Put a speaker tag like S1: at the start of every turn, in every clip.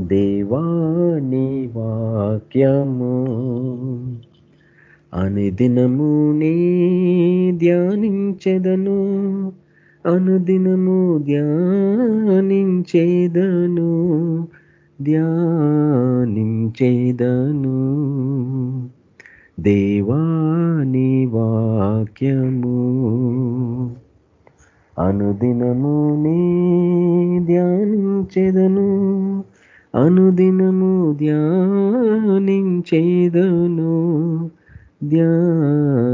S1: దేవాని వాక్యము. అనుదినము నీ ధ్యానించెదను. అనుదినము ధ్యానించేదను. ధ్యానించేదను. దేవాని వాక్యము. అనుదినము నీ ధ్యానించెదను. అనుదినము ధ్యానించేదను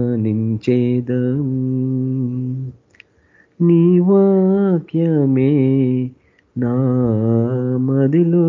S1: ధ్యానించేదం నీ వాక్యమే నా మదిలో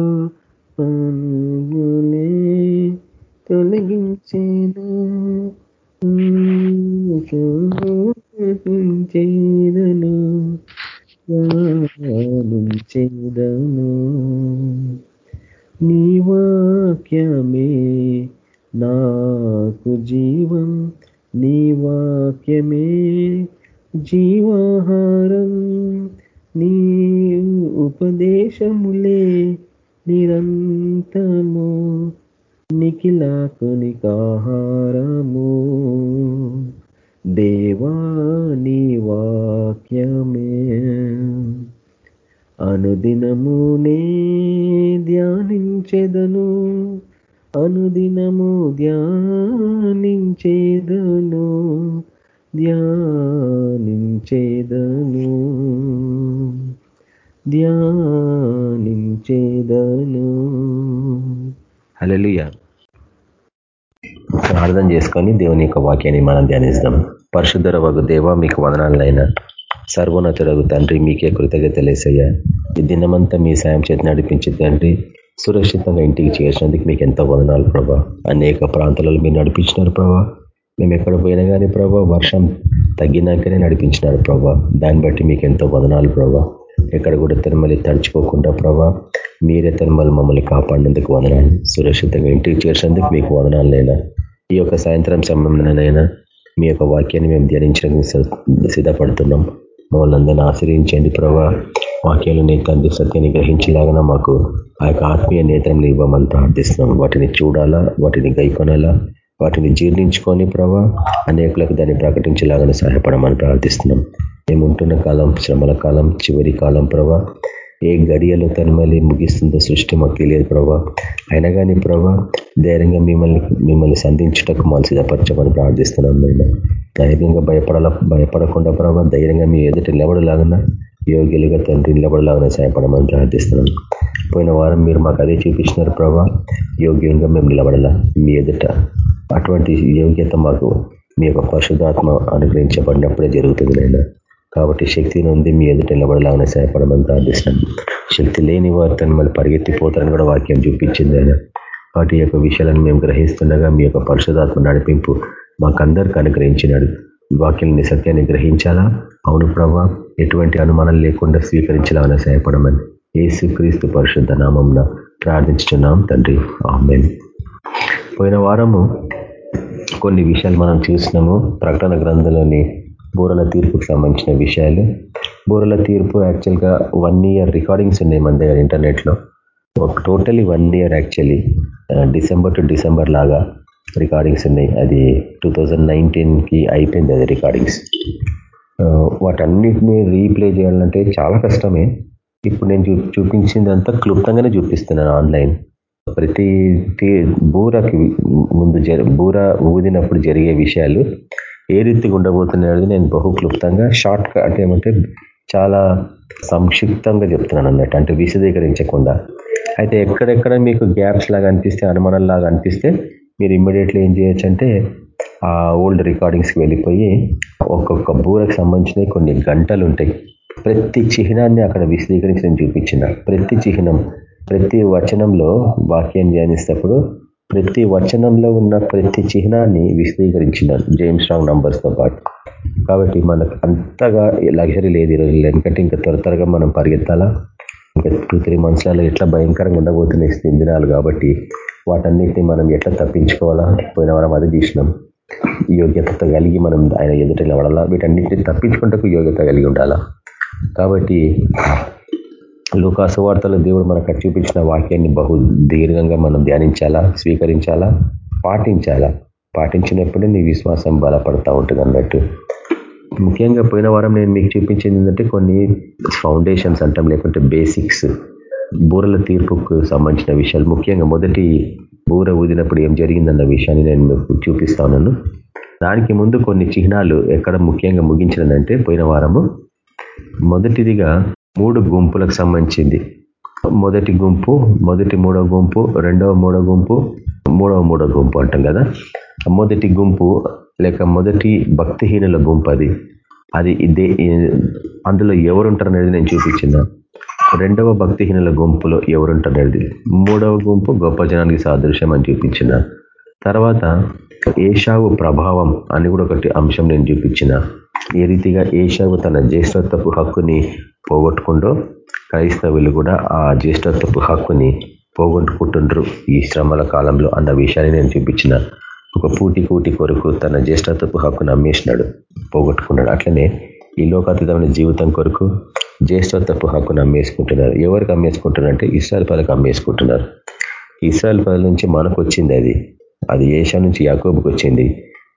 S1: ధ్యానించేదను. హలలుయ ప్రార్థన చేసుకొని దేవుని యొక్క వాక్యాన్ని మనం ధ్యానిస్తాం. పరశుధర వగు దేవ మీకు వదనాలైనా సర్వోన్నతుడగు తండ్రి మీకే కృతజ్ఞతలేసయ్యా ఈ దినమంతా మీ సాయం చేతి నడిపించి తండ్రి సురక్షితంగా ఇంటికి చేసినందుకు మీకు ఎంతో వదనాలు ప్రభా. అనేక ప్రాంతాలలో మీరు నడిపించినారు ప్రభా. మేము ఎక్కడ పోయినా కానీ ప్రభా వర్షం తగ్గినాకనే నడిపించినారు ప్రభా. దాన్ని బట్టి మీకు ఎంతో వదనాలు ప్రభా. ఎక్కడ కూడా తిరుమల తడుచుకోకుండా ప్రభా మీరే తిరుమల మమ్మల్ని కాపాడినందుకు వదనాలు. సురక్షితంగా ఇంటికి చేసినందుకు మీకు వదనాలనైనా ఈ యొక్క సాయంత్రం సమయంలోనైనా మీ యొక్క వాక్యాన్ని మేము ధ్యానించడానికి సిద్ధపడుతున్నాం. మమ్మల్ని అందరినీ ఆశ్రయించండి ప్రభా. వాక్యాలు నీ తండ్రి సత్యాన్ని గ్రహించేలాగా మాకు ఆ యొక్క ఆత్మీయ నేత్రంలో ఇవ్వమని ప్రార్థిస్తున్నాం. వాటిని చూడాలా? వాటిని గైకొనాలా? వాటిని జీర్ణించుకొని ప్రభా అనేకులకు దాన్ని ప్రకటించేలాగానే సహాయపడమని ప్రార్థిస్తున్నాం. మేము ఉంటున్న కాలం శ్రమల కాలం చివరి కాలం ప్రభా. ఏ గడియలో తనమల్లి ముగిస్తుందో సృష్టి మాకు తెలియదు ప్రభా. అయినా కానీ ప్రభా ధైర్యంగా మిమ్మల్ని మిమ్మల్ని సంధించుటకు మనసు సిద్ధపరచమని ప్రార్థిస్తున్నాం నేను ధైర్యంగా భయపడాల భయపడకుండా ప్రభా ధైర్యంగా మీ ఎదుట నిలబడలాగా యోగ్యులుగా తండ్రి నిలబడలాగానే సహాయపడమని ప్రార్థిస్తున్నాం. పోయిన వారం మీరు మాకు అదే చూపించినారు ప్రభా యోగ్యంగా మేము నిలబడలా. మీ ఎదుట అటువంటి యోగ్యత మాకు మీ యొక్క పరిశుధాత్మ అనుగ్రహించబడినప్పుడే జరుగుతుంది నైనా కాబట్టి శక్తి ఉంది మీ ఎదుట నిలబడలాగానే సహాయపడమని ప్రార్థిస్తున్నాం. శక్తి లేని వారు తను మళ్ళీ పరిగెత్తిపోతారని కూడా వాక్యం చూపించింది ఆయన. వాటి యొక్క విషయాలను మేము గ్రహిస్తుండగా మీ యొక్క పరిశుధాత్మ నడిపింపు మాకందరికి అనుగ్రహించినాడు. వాక్యాలని సత్యాన్ని గ్రహించాలా? అవును ప్రభా ఎటువంటి అనుమానం లేకుండా స్వీకరించాలని సహాయపడమని ఏసు క్రీస్తు పరిశుద్ధ నామంన ప్రార్థించుతున్నాం తండ్రి. ఆమెన్. పోయిన వారము కొన్ని విషయాలు మనం చూసినాము. ప్రకటన గ్రంథంలోని బూరల తీర్పుకు సంబంధించిన విషయాలు. బూరల తీర్పు యాక్చువల్గా వన్ ఇయర్ రికార్డింగ్స్ ఉన్నాయి మన దగ్గర ఇంటర్నెట్లో. ఒక totally one year actually December to December లాగా రికార్డింగ్స్ ఉన్నాయి. అది టూ థౌజండ్ నైన్టీన్కి అయిపోయింది అది రికార్డింగ్స్ వాటన్నిటిని రీప్లే చేయాలంటే చాలా కష్టమే. ఇప్పుడు నేను చూ చూపించిందంతా క్లుప్తంగానే చూపిస్తున్నాను ఆన్లైన్ ప్రతి బూరకి ముందు బూర ఊదినప్పుడు జరిగే విషయాలు ఏ రీతిగా ఉండబోతున్నాడు నేను బహు క్లుప్తంగా షార్ట్ కట్ ఏమంటే చాలా సంక్షిప్తంగా చెప్తున్నాను అన్నట్టు అంటే విశదీకరించకుండా. అయితే ఎక్కడెక్కడ మీకు గ్యాప్స్ లాగా అనిపిస్తే అనుమానం లాగా అనిపిస్తే మీరు ఇమ్మీడియట్లీ ఏం చేయొచ్చు అంటే ఆ ఓల్డ్ రికార్డింగ్స్కి వెళ్ళిపోయి ఒక్కొక్క బూరకు సంబంధించినవి కొన్ని గంటలు ఉంటాయి ప్రతి చిహ్నాన్ని అక్కడ విశదీకరించి నేను చూపించిన. ప్రతి చిహ్నం ప్రతి వచనంలో వాక్యం ధ్యానిస్తప్పుడు ప్రతి వచనంలో ఉన్న ప్రతి చిహ్నాన్ని విశదీకరించినారు. జేమ్స్ రాంగ్ నంబర్స్తో పాటు. కాబట్టి మనకు అంతగా లగ్జరీ లేదు ఈరోజు. ఎందుకంటే ఇంకా త్వర త్వరగా మనం పరిగెత్తాలా? ఇంకా టూ త్రీ మంత్స్లలో ఎట్లా భయంకరంగా ఉండబోతున్నాయి దినాలు కాబట్టి వాటన్నిటిని మనం ఎట్లా తప్పించుకోవాలా? పోయిన వారం అది చూసినాం. యోగ్యతతో కలిగి మనం ఆయన ఎదుట నిలబడాలా? వీటన్నిటిని తప్పించుకుంటకు యోగ్యత కలిగి ఉండాలా? కాబట్టి లోకాసు వార్తలు దేవుడు మనకు చూపించిన వాక్యాన్ని బహు దీర్ఘంగా మనం ధ్యానించాలా స్వీకరించాలా పాటించాలా? పాటించినప్పుడే నీ విశ్వాసం బలపడతా ఉంటుంది అన్నట్టు. ముఖ్యంగా పోయిన వారం నేను మీకు చూపించింది ఏంటంటే కొన్ని ఫౌండేషన్స్ అంటాం లేకుంటే బేసిక్స్ బూరల తీర్పుకు సంబంధించిన విషయాలు. ముఖ్యంగా మొదటి బూర ఊదినప్పుడు ఏం జరిగిందన్న విషయాన్ని నేను మీకు చూపిస్తా ఉన్నాను. దానికి ముందు కొన్ని చిహ్నాలు ఎక్కడ ముఖ్యంగా ముగించినదంటే పోయిన వారము. మొదటిదిగా మూడు గుంపులకు సంబంధించింది. మొదటి గుంపు మొదటి మూడవ గుంపు రెండవ మూడవ గుంపు మూడవ మూడవ గుంపు అంటాం కదా. మొదటి గుంపు లేక మొదటి భక్తిహీనుల గుంపు అది. అది అందులో ఎవరుంటారు అనేది నేను చూపించిన. రెండవ భక్తిహీనుల గుంపులో ఎవరుంటారు మూడవ గుంపు గొప్ప జనానికి సాదృశ్యం అని చూపించిన. తర్వాత ఏషావు ప్రభావం అని కూడా ఒకటి అంశం నేను చూపించిన. ఏ రీతిగా ఏషావు తన జ్యేష్ఠత్వపు హక్కుని పోగొట్టుకుంటూ క్రైస్తవులు కూడా ఆ జ్యేష్ఠత్వపు హక్కుని పోగొట్టుకుంటుండ్రు ఈ శ్రమల కాలంలో అన్న విషయాన్ని నేను చూపించిన. ఒక పూటి కూటి కొరకు తన జ్యేష్ఠత్వపు హక్కును అమ్మేసినాడు పోగొట్టుకున్నాడు. అట్లనే ఈ లోకాతీతమైన జీవితం కొరకు జ్యేష్ఠత్వపు హక్కును అమ్మేసుకుంటున్నారు ఎవరికి అమ్మేసుకుంటున్నారంటే ఇస్రాయల్ పదకు అమ్మేసుకుంటున్నారు. ఇస్రాయల్ పదల నుంచి మనకు వచ్చింది అది. అది ఏషా నుంచి యాకోబుకి వచ్చింది.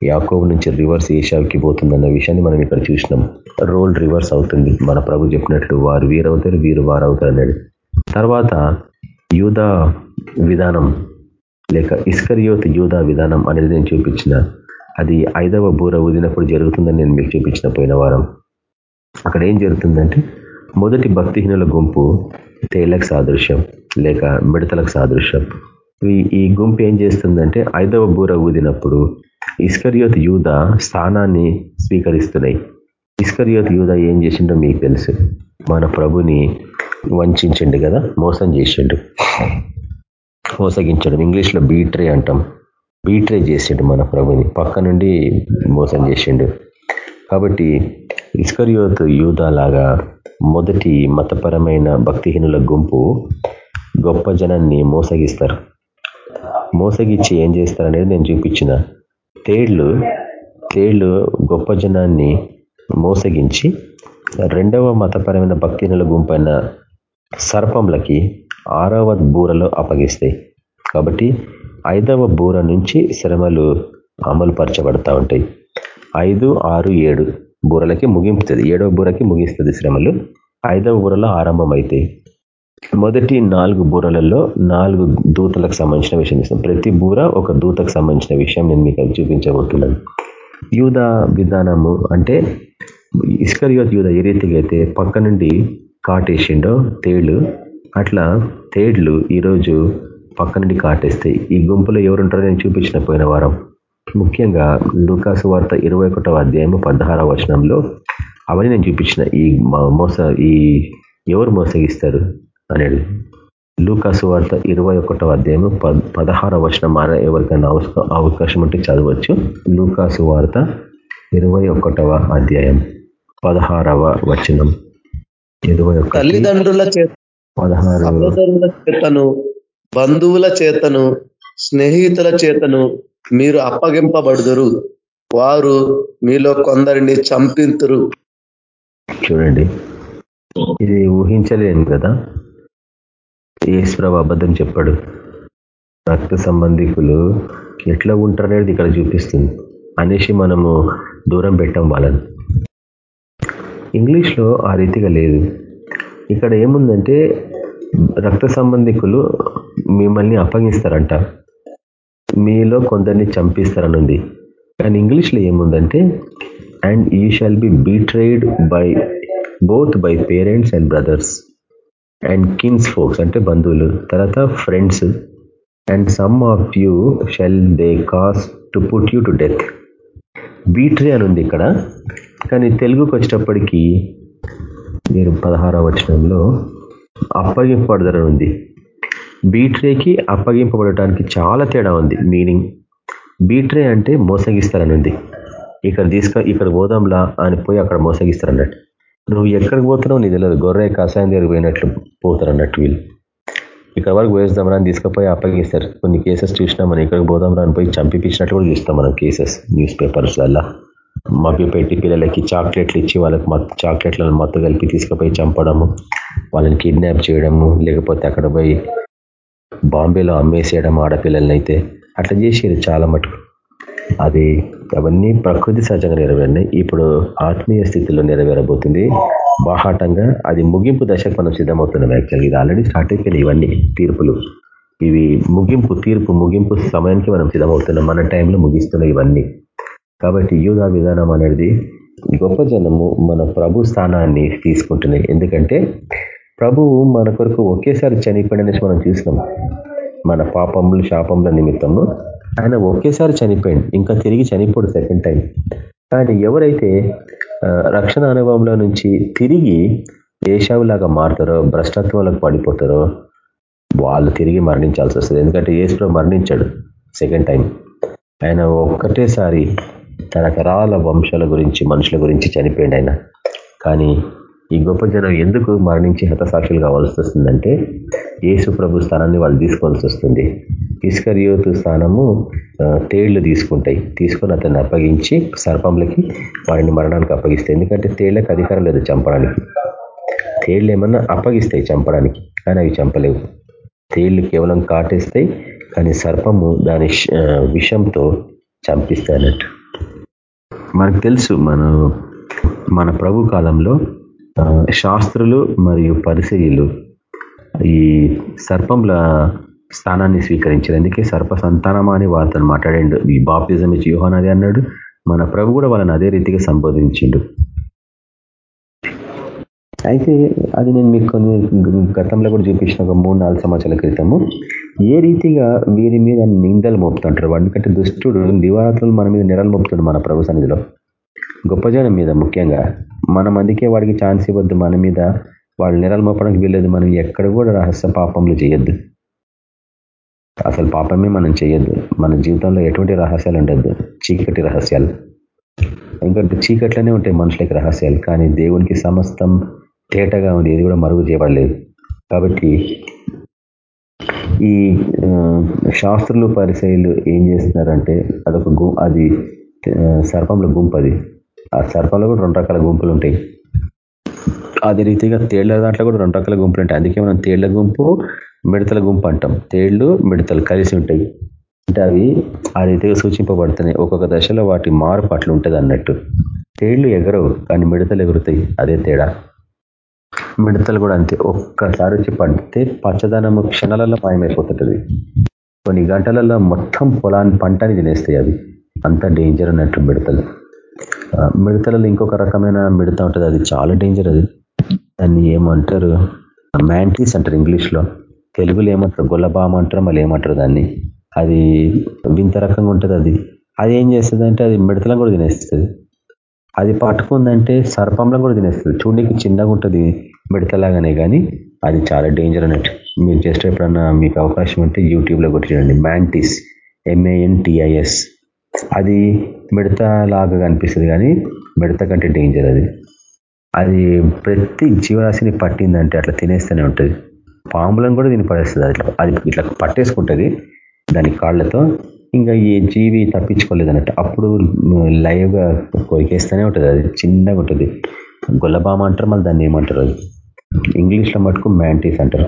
S1: యాకోబు నుంచి రివర్స్ ఏషాకి పోతుందన్న విషయాన్ని మనం ఇక్కడ చూసినాం. రోల్ రివర్స్ అవుతుంది. మన ప్రభు చెప్పినట్లు వారు వీరవుతారు వీరు వారు అవుతారు అన్నాడు. తర్వాత యూదా విధానం లేక ఇస్కరియోత్ యూదా విధానం అనేది నేను చూపించిన. అది ఐదవ బూర ఊదినప్పుడు జరుగుతుందని నేను మీకు చూపించిన పోయిన వారం. అక్కడ ఏం జరుగుతుందంటే మొదటి భక్తిహీనుల గుంపు తేళ్ళకు సాదృశ్యం లేక మిడతలకు సాదృశ్యం. ఈ గుంపు ఏం చేస్తుందంటే ఐదవ బూర ఊదినప్పుడు ఇస్కరియోత్ యూధ స్థానాన్ని స్వీకరిస్తున్నాయి. ఇస్కరియోత్ యూద ఏం చేసిండో మీకు తెలుసు. మన ప్రభుని వంచిండు కదా మోసం చేసిండు. మోసగించడం ఇంగ్లీష్లో బీట్రే అంటాం. బీట్రే చేసిండు మన ప్రభుని పక్క నుండి మోసం చేసిండు. కాబట్టి ఇస్కరియోత్ యూద లాగా మొదటి మతపరమైన భక్తిహీనుల గుంపు గొప్ప జనాన్ని మోసగిస్తారు. మోసగిచ్చి ఏం చేస్తారనేది నేను చూపించిన. తేళ్ళు తేళ్ళు గొప్ప జనాన్ని మోసగించి రెండవ మతపరమైన భక్తినుల గుంపైన సర్పంలకి ఆరవ బూరలో అప్పగిస్తాయి కాబట్టి ఐదవ బూర నుంచి శ్రమలు అమలు పరచబడతా ఉంటాయి. ఐదు ఆరు ఏడు బూరలకి ముగింపుతుంది. ఏడవ బూరకి ముగిస్తుంది శ్రమలు. ఐదవ బూరలో ఆరంభం అవుతాయి మొదటి నాలుగు బూరలలో నాలుగు దూతలకు సంబంధించిన విషయం ఇస్తాం ప్రతి బూర ఒక దూతకు సంబంధించిన విషయం నేను మీకు చూపించబోతున్నాను యూధ విధానము అంటే ఇస్కరియోత్ యూధ ఏ రీతిగా అయితే పక్క నుండి కాటేసిండో తేళ్ళు అట్లా తేళ్ళు ఈరోజు పక్క నుండి కాటేస్తాయి ఈ గుంపులో ఎవరుంటారో నేను చూపించిన పోయిన వారం. ముఖ్యంగా లూకాసు వార్త ఇరవై ఒకటవ అధ్యాయము పదహారవ వచనంలో అవన్నీ నేను చూపించిన ఈ మోస ఈ ఎవరు మోసగిస్తారు? అనేది లూకాసు వార్త ఇరవై ఒకటో అధ్యాయం పదహార వచనం మార ఎవరికైనా అవకాశం ఉంటే చదవచ్చు. లూకాసు వార్త ఇరవై ఒకటవ అధ్యాయం పదహారవ వచనం ఇరవై
S2: తల్లిదండ్రుల చేత పదహారు చేతను బంధువుల చేతను స్నేహితుల చేతను మీరు అప్పగింపబడుదురు. వారు మీలో కొందరిని చంపింతురు.
S1: చూడండి. ఇది ఊహించలేను కదా. ఏసుప్రభు అబద్ధం చెప్పాడు. రక్త సంబంధికులు ఎట్లా ఉంటారనేది ఇక్కడ చూపిస్తుంది. అనేసి మనము దూరం పెట్టాం వాళ్ళని. ఇంగ్లీష్లో ఆ రీతిగా లేదు. ఇక్కడ ఏముందంటే రక్త సంబంధికులు మిమ్మల్ని అప్పగిస్తారంట. మీలో కొందరిని చంపిస్తారనుంది. కానీ ఇంగ్లీష్లో ఏముందంటే and you shall be betrayed by both by parents and brothers. And kinsfolks అంటే బంధువులు. తర్వాత friends. And some of you shall they cause to put you to death. Betray అని ఉంది ఇక్కడ. కానీ తెలుగుకి వచ్చేటప్పటికీ మీరు పదహారవ వచనంలో అప్పగింపబడదని ఉంది. బీట్రేకి అప్పగింపబడటానికి చాలా తేడా ఉంది. మీనింగ్ బీట్రే అంటే మోసగిస్తారని ఉంది. ఇక్కడ తీసుక ఇక్కడ పోదాంలా అని పోయి అక్కడ మోసగిస్తారన్నట్టు. నువ్వు ఎక్కడికి పోతున్నావు నీ తెలియదు గొర్రె కషాయం దగ్గర పోయినట్లు పోతారు అన్నట్టు వీళ్ళు. ఇక్కడ వరకు వేస్తాం అని తీసుకుపోయి అప్పగిస్తారు కొన్ని కేసెస్ చూసినా మనం. ఇక్కడికి పోదాం రాని పోయి చంపించినట్టు కూడా చూస్తాం మనం కేసెస్ న్యూస్ పేపర్స్ వల్ల మభ్య పెట్టి పిల్లలకి చాక్లెట్లు ఇచ్చి వాళ్ళకి మత్తు చాక్లెట్లను మత్తు కలిపి తీసుకుపోయి చంపడము వాళ్ళని కిడ్నాప్ చేయడము లేకపోతే అక్కడ పోయి బాంబేలో అమ్మేసేయడం ఆడపిల్లల్ని అయితే అట్లా చేసేది చాలా మటుకు. అది అవన్నీ ప్రకృతి సహజంగా నెరవేరినాయి. ఇప్పుడు ఆత్మీయ స్థితిలో నెరవేరబోతుంది. బాహాటంగా అది ముగింపు దశకు మనం సిద్ధమవుతున్నాం యాక్చువల్గా ఇది ఆల్రెడీ స్టార్ట్ అయిపోయినాయి ఇవన్నీ తీర్పులు. ఇవి ముగింపు తీర్పు ముగింపు సమయానికి మనం సిద్ధమవుతున్నాం మన టైంలో ముగిస్తున్నాయి ఇవన్నీ. కాబట్టి యూదా విధానం అనేది గొప్ప జనము మన ప్రభు స్థానాన్ని తీసుకుంటున్నాయి ఎందుకంటే ప్రభువు మన కొరకు ఒకేసారి చనిపోయిన మనం చూసినాం. మన పాపములు శాపముల నిమిత్తము ఆయన ఒకేసారి చనిపోయింది ఇంకా తిరిగి చనిపోడు సెకండ్ టైం కానీ ఎవరైతే రక్షణ అనుభవంలో నుంచి తిరిగి ఏషావులాగా మారుతారో భ్రష్టత్వంలోకి పడిపోతారో వాళ్ళు తిరిగి మరణించాల్సి వస్తుంది. ఎందుకంటే ఏసులో మరణించాడు సెకండ్ టైం ఆయన ఒక్కటేసారి తరతరాల వంశాల గురించి మనుషుల గురించి చనిపోయింది ఆయన. కానీ ఈ గొప్ప జనం ఎందుకు మరణించి హతసాక్షులు కావాల్సి వస్తుందంటే ఏసు ప్రభు స్థానాన్ని వాళ్ళు తీసుకోవాల్సి వస్తుంది. ఇస్కరియోతు స్థానము తేళ్ళు తీసుకుంటాయి. తీసుకొని అతన్ని అప్పగించి సర్పంలకి వాడిని మరణానికి అప్పగిస్తాయి. ఎందుకంటే తేళ్ళకు అధికారం లేదు చంపడానికి. తేళ్ళు ఏమన్నా అప్పగిస్తాయి చంపడానికి కానీ అవి చంపలేవు. తేళ్ళు కేవలం కాటేస్తాయి కానీ సర్పము దాని విషంతో చంపిస్తాయి అన్నట్టు. మనకు తెలుసు మన మన ప్రభు కాలంలో శాస్త్రులు మరియు పరిశీలు ఈ సర్పంల స్థానాన్ని స్వీకరించారు. అందుకే సర్ప సంతానమా అని వారితో మాట్లాడాడు. ఈ బాప్తిజం ఇచ్చి యోహాన్ అదే అన్నాడు. మన ప్రభు కూడా వాళ్ళని అదే రీతిగా సంబోధించిండు. అయితే అది నేను మీకు కొన్ని గతంలో కూడా చూపించిన ఒక మూడు నాలుగు సంవత్సరాల క్రితము. ఏ రీతిగా వీరి మీద నిందలు మోపుతుంటారు? ఎందుకంటే దుష్టుడు దివారాత్రులు మన మీద నిరలు మోపుతుంది మన ప్రభు సన్నిధిలో. గొప్ప జనం మీద ముఖ్యంగా. మనం అందుకే వాడికి ఛాన్స్ ఇవ్వద్దు మన మీద. వాళ్ళు నేరాలు మోపడానికి వీల్లేదు. మనం ఎక్కడ కూడా రహస్య పాపంలో చేయొద్దు. అసలు పాపమే మనం చేయొద్దు. మన జీవితంలో ఎటువంటి రహస్యాలు ఉండద్దు. చీకటి రహస్యాలు. ఎందుకంటే చీకట్లోనే ఉంటాయి మనుషులకి రహస్యాలు. కానీ దేవునికి సమస్తం తేటగా ఉంది. ఏది కూడా మరుగు చేయబడలేదు. కాబట్టి ఈ శాస్త్రులు పరిశైలు ఏం చేస్తున్నారంటే అదొక అది సర్పంలో గుంపు అది. ఆ సర్పంలో కూడా రెండు రకాల గుంపులు ఉంటాయి. అదే రీతిగా తేళ్ళ దాంట్లో కూడా రెండు రకాల గుంపులు ఉంటాయి. అందుకే మనం తేళ్ళ గుంపు మిడతల గుంపు అంటాం. తేళ్ళు మిడతలు కలిసి ఉంటాయి. అంటే అవి ఆ రీతిగా సూచింపబడుతున్నాయి. ఒక్కొక్క దశలో వాటి మార్పు అట్లా ఉంటుంది అన్నట్టు. తేళ్ళు ఎగరవు కానీ మిడతలు ఎగురుతాయి. అదే తేడా. మిడతలు కూడా అంతే. ఒక్కసారి వచ్చి పడితే పచ్చదనము క్షణాలలో మాయమైపోతుంటుంది. కొన్ని గంటలలో మొత్తం పొలాన్ని పంటని తినేస్తాయి అవి. అంత డేంజర్ అన్నట్టు మిడతలు. మిడతలలో ఇంకొక రకమైన మిడత ఉంటుంది. అది చాలా డేంజర్ అది. దాన్ని ఏమంటారు? మ్యాంటీస్ అంటారు ఇంగ్లీష్లో. తెలుగులో ఏమంటారు? గొల్లబామ అంటారు మళ్ళీ ఏమంటారు దాన్ని? అది వింత రకంగా ఉంటుంది అది. అది ఏం చేస్తుందంటే అది మిడతలను కూడా తినేస్తుంది. అది పట్టుకుందంటే సర్పంలో కూడా తినేస్తుంది. చూడడానికి చిన్నగా ఉంటుంది మిడతలాగానే కానీ అది చాలా డేంజర్ అన్నట్టు. మీరు జస్ట్ ఎప్పుడన్నా మీకు అవకాశం ఉంటే యూట్యూబ్లో కొట్టి చూడండి. మ్యాంటిస్ ఎంఏఎన్టీఐఎస్ అది మిడత లాగా కనిపిస్తుంది కానీ మిడత కంటే డేంజర్ అది. అది ప్రతి జీవరాశిని పట్టిందంటే అట్లా తినేస్తూనే ఉంటుంది. పాములను కూడా దీన్ని పడేస్తుంది అట్లా. అది ఇట్లా పట్టేసుకుంటుంది దాని కాళ్ళతో. ఇంకా ఈ జీవి తప్పించుకోలేదు అన్నట్టు అప్పుడు లైవ్గా కొరికేస్తూనే ఉంటుంది అది. చిన్నగా ఉంటుంది. గొల్లబామ అంటారు మళ్ళీ దాన్ని ఏమంటారు అది? ఇంగ్లీష్లో మటుకు మ్యాంటీస్ అంటారు.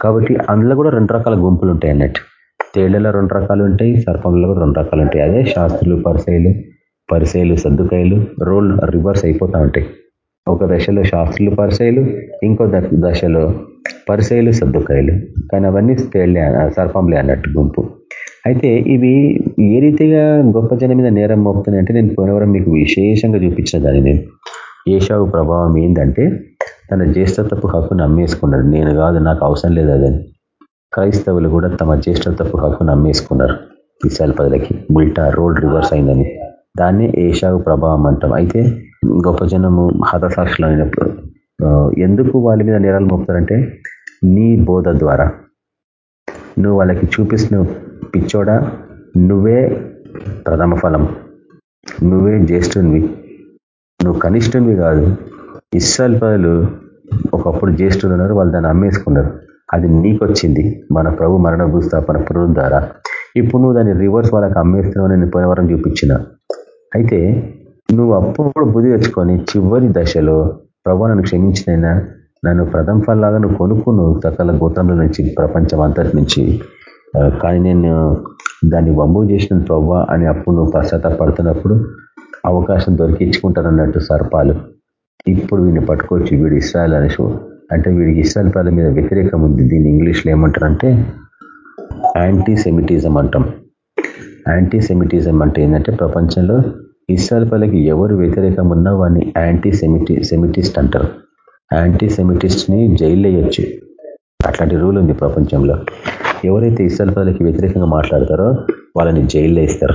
S1: కాబట్టి అందులో కూడా రెండు రకాల గుంపులు ఉంటాయి అన్నట్టు తేళ్ళలో రెండు రకాలు ఉంటాయి సర్పంలో కూడా రెండు రకాలు ఉంటాయి. అదే శాస్త్రులు పరిశైలు పరిశైలు సర్దుకాయలు రోల్ రివర్స్ అయిపోతూ ఉంటాయి. ఒక దశలో శాస్త్రులు పరిశైలు ఇంకో దశలో పరిశైలు సర్దుకాయలు. కానీ అవన్నీ తేళ్ళే సర్పంలే అన్నట్టు గుంపు. అయితే ఇవి ఏ రీతిగా గొప్ప జనం మీద నేరం మోపుతున్నాయి అంటే నేను పోయినవరం మీకు విశేషంగా చూపించిన దాన్ని నేను. ఏషావు ప్రభావం ఏంటంటే తన జ్యేష్ఠత్వపు హక్కును అమ్మేసుకున్నాడు నేను కాదు నాకు అవసరం లేదు అదని. క్రైస్తవులు కూడా తమ జ్యేష్ఠత్వపు హక్కును అమ్మేసుకున్నారు ఇసాల పదలకి ఉల్టా రోడ్ రివర్స్ అయిందని. దాన్ని ఏషావు ప్రభావం అంటాం. అయితే గొప్ప జనము హతసాక్షులు అయినప్పుడు ఎందుకు వాళ్ళ మీద నేరాలు మోపుతారంటే నీ బోధ ద్వారా. నువ్వు వాళ్ళకి చూపిస్తున్న పిచ్చోడా నువ్వే ప్రథమ ఫలం. నువ్వే జ్యేష్ఠునివి. నువ్వు కనిష్ఠునివి కాదు. ఇస్సాల్ పదలు ఒకప్పుడు జ్యేష్ఠులు ఉన్నారు వాళ్ళు దాన్ని అమ్మేసుకున్నారు అది నీకొచ్చింది. మన ప్రభు మరణ భూస్థాపన పురుగు ద్వారా. ఇప్పుడు నువ్వు దాన్ని రివర్స్ వాళ్ళకి అమ్మేస్తున్నావు నేను పోయినవరం చూపించిన. అయితే నువ్వు అప్పుడు బుద్ధి తెచ్చుకొని చివరి దశలో ప్రభు నన్ను క్షమించినైనా నన్ను ప్రథమ ఫలాగా నువ్వు కొనుక్కును సకల గోత్రంలో నుంచి ప్రపంచం అంతటి నుంచి. కానీ నేను దాన్ని వమ్ము చేసిన ప్రవ్వ అని అప్పుడు నువ్వు పశ్చాత్తపడుతున్నప్పుడు అవకాశం దొరికించుకుంటానన్నట్టు సర్పాలు. ఇప్పుడు వీడిని పట్టుకోవచ్చు వీడు ఇస్రాయల్ అని అంటే వీడికి ఇస్రాయల్ ప్రజల మీద వ్యతిరేకం ఉంది. దీన్ని ఇంగ్లీష్లో ఏమంటారంటే యాంటీ సెమిటిజం అంటాం. యాంటీ సెమిటిజం అంటే ఏంటంటే ప్రపంచంలో ఇస్రాయల్ ప్రజలకి ఎవరు వ్యతిరేకం ఉన్నా వాడిని యాంటీ సెమిటి సెమిటిస్ట్ అంటారు. యాంటీ సెమిటిస్ట్ని జైలు వేయొచ్చు. అట్లాంటి రూల్ ఉంది ప్రపంచంలో. ఎవరైతే ఇస్రాయల్ ప్రజలకి వ్యతిరేకంగా మాట్లాడతారో వాళ్ళని జైల్లో వేస్తారు.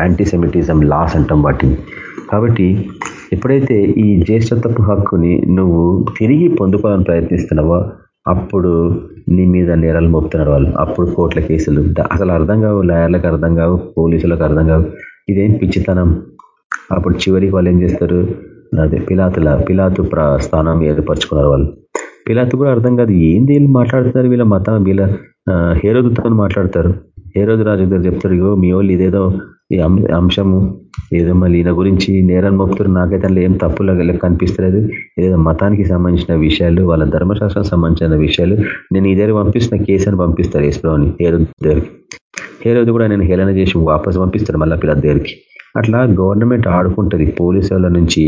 S1: యాంటీ సెమిటిజం లాస్ అంటాం వాటిని. కాబట్టి ఎప్పుడైతే ఈ జ్యేష్ఠత్వపు హక్కుని నువ్వు తిరిగి పొందుకోవాలని ప్రయత్నిస్తున్నావో అప్పుడు నీ మీద నేరాలు మోపుతున్నారు వాళ్ళు. అప్పుడు కోట్ల కేసులు. అసలు అర్థం కావు లాయర్లకు అర్థం కావు పోలీసులకు అర్థం కావు. ఇదేం పిచ్చితనం? అప్పుడు చివరికి వాళ్ళు ఏం చేస్తారు? అదే పిలాతుల పిలాతు స్థానం ఏర్పరచుకున్నారు వాళ్ళు. పిలాతు కూడా అర్థం కాదు. ఏంది వీళ్ళు మాట్లాడుతున్నారు? వీళ్ళ మతం వీళ్ళ హేరోదుతో మాట్లాడతారు. హేరోదు రాజు దగ్గర చెప్తారు ఇగో మీ వాళ్ళు ఇదేదో ఈ అంశము ఏదో మళ్ళీ ఈయన గురించి నేరం మొప్పుతారు నాకైతే అందులో ఏం తప్పులాగా కనిపిస్తలేదు. ఏదో మతానికి సంబంధించిన విషయాలు వాళ్ళ ధర్మశాస్త్రం సంబంధించిన విషయాలు. నేను ఇదే పంపిస్తున్న కేసు అని పంపిస్తారు యేసుప్రభుని హేరో దగ్గరికి. హేరోది కూడా నేను హేళన చేసి వాపసు పంపిస్తాడు మళ్ళీ పిల్లల దగ్గరికి. అట్లా గవర్నమెంట్ ఆడుకుంటుంది. పోలీసుల నుంచి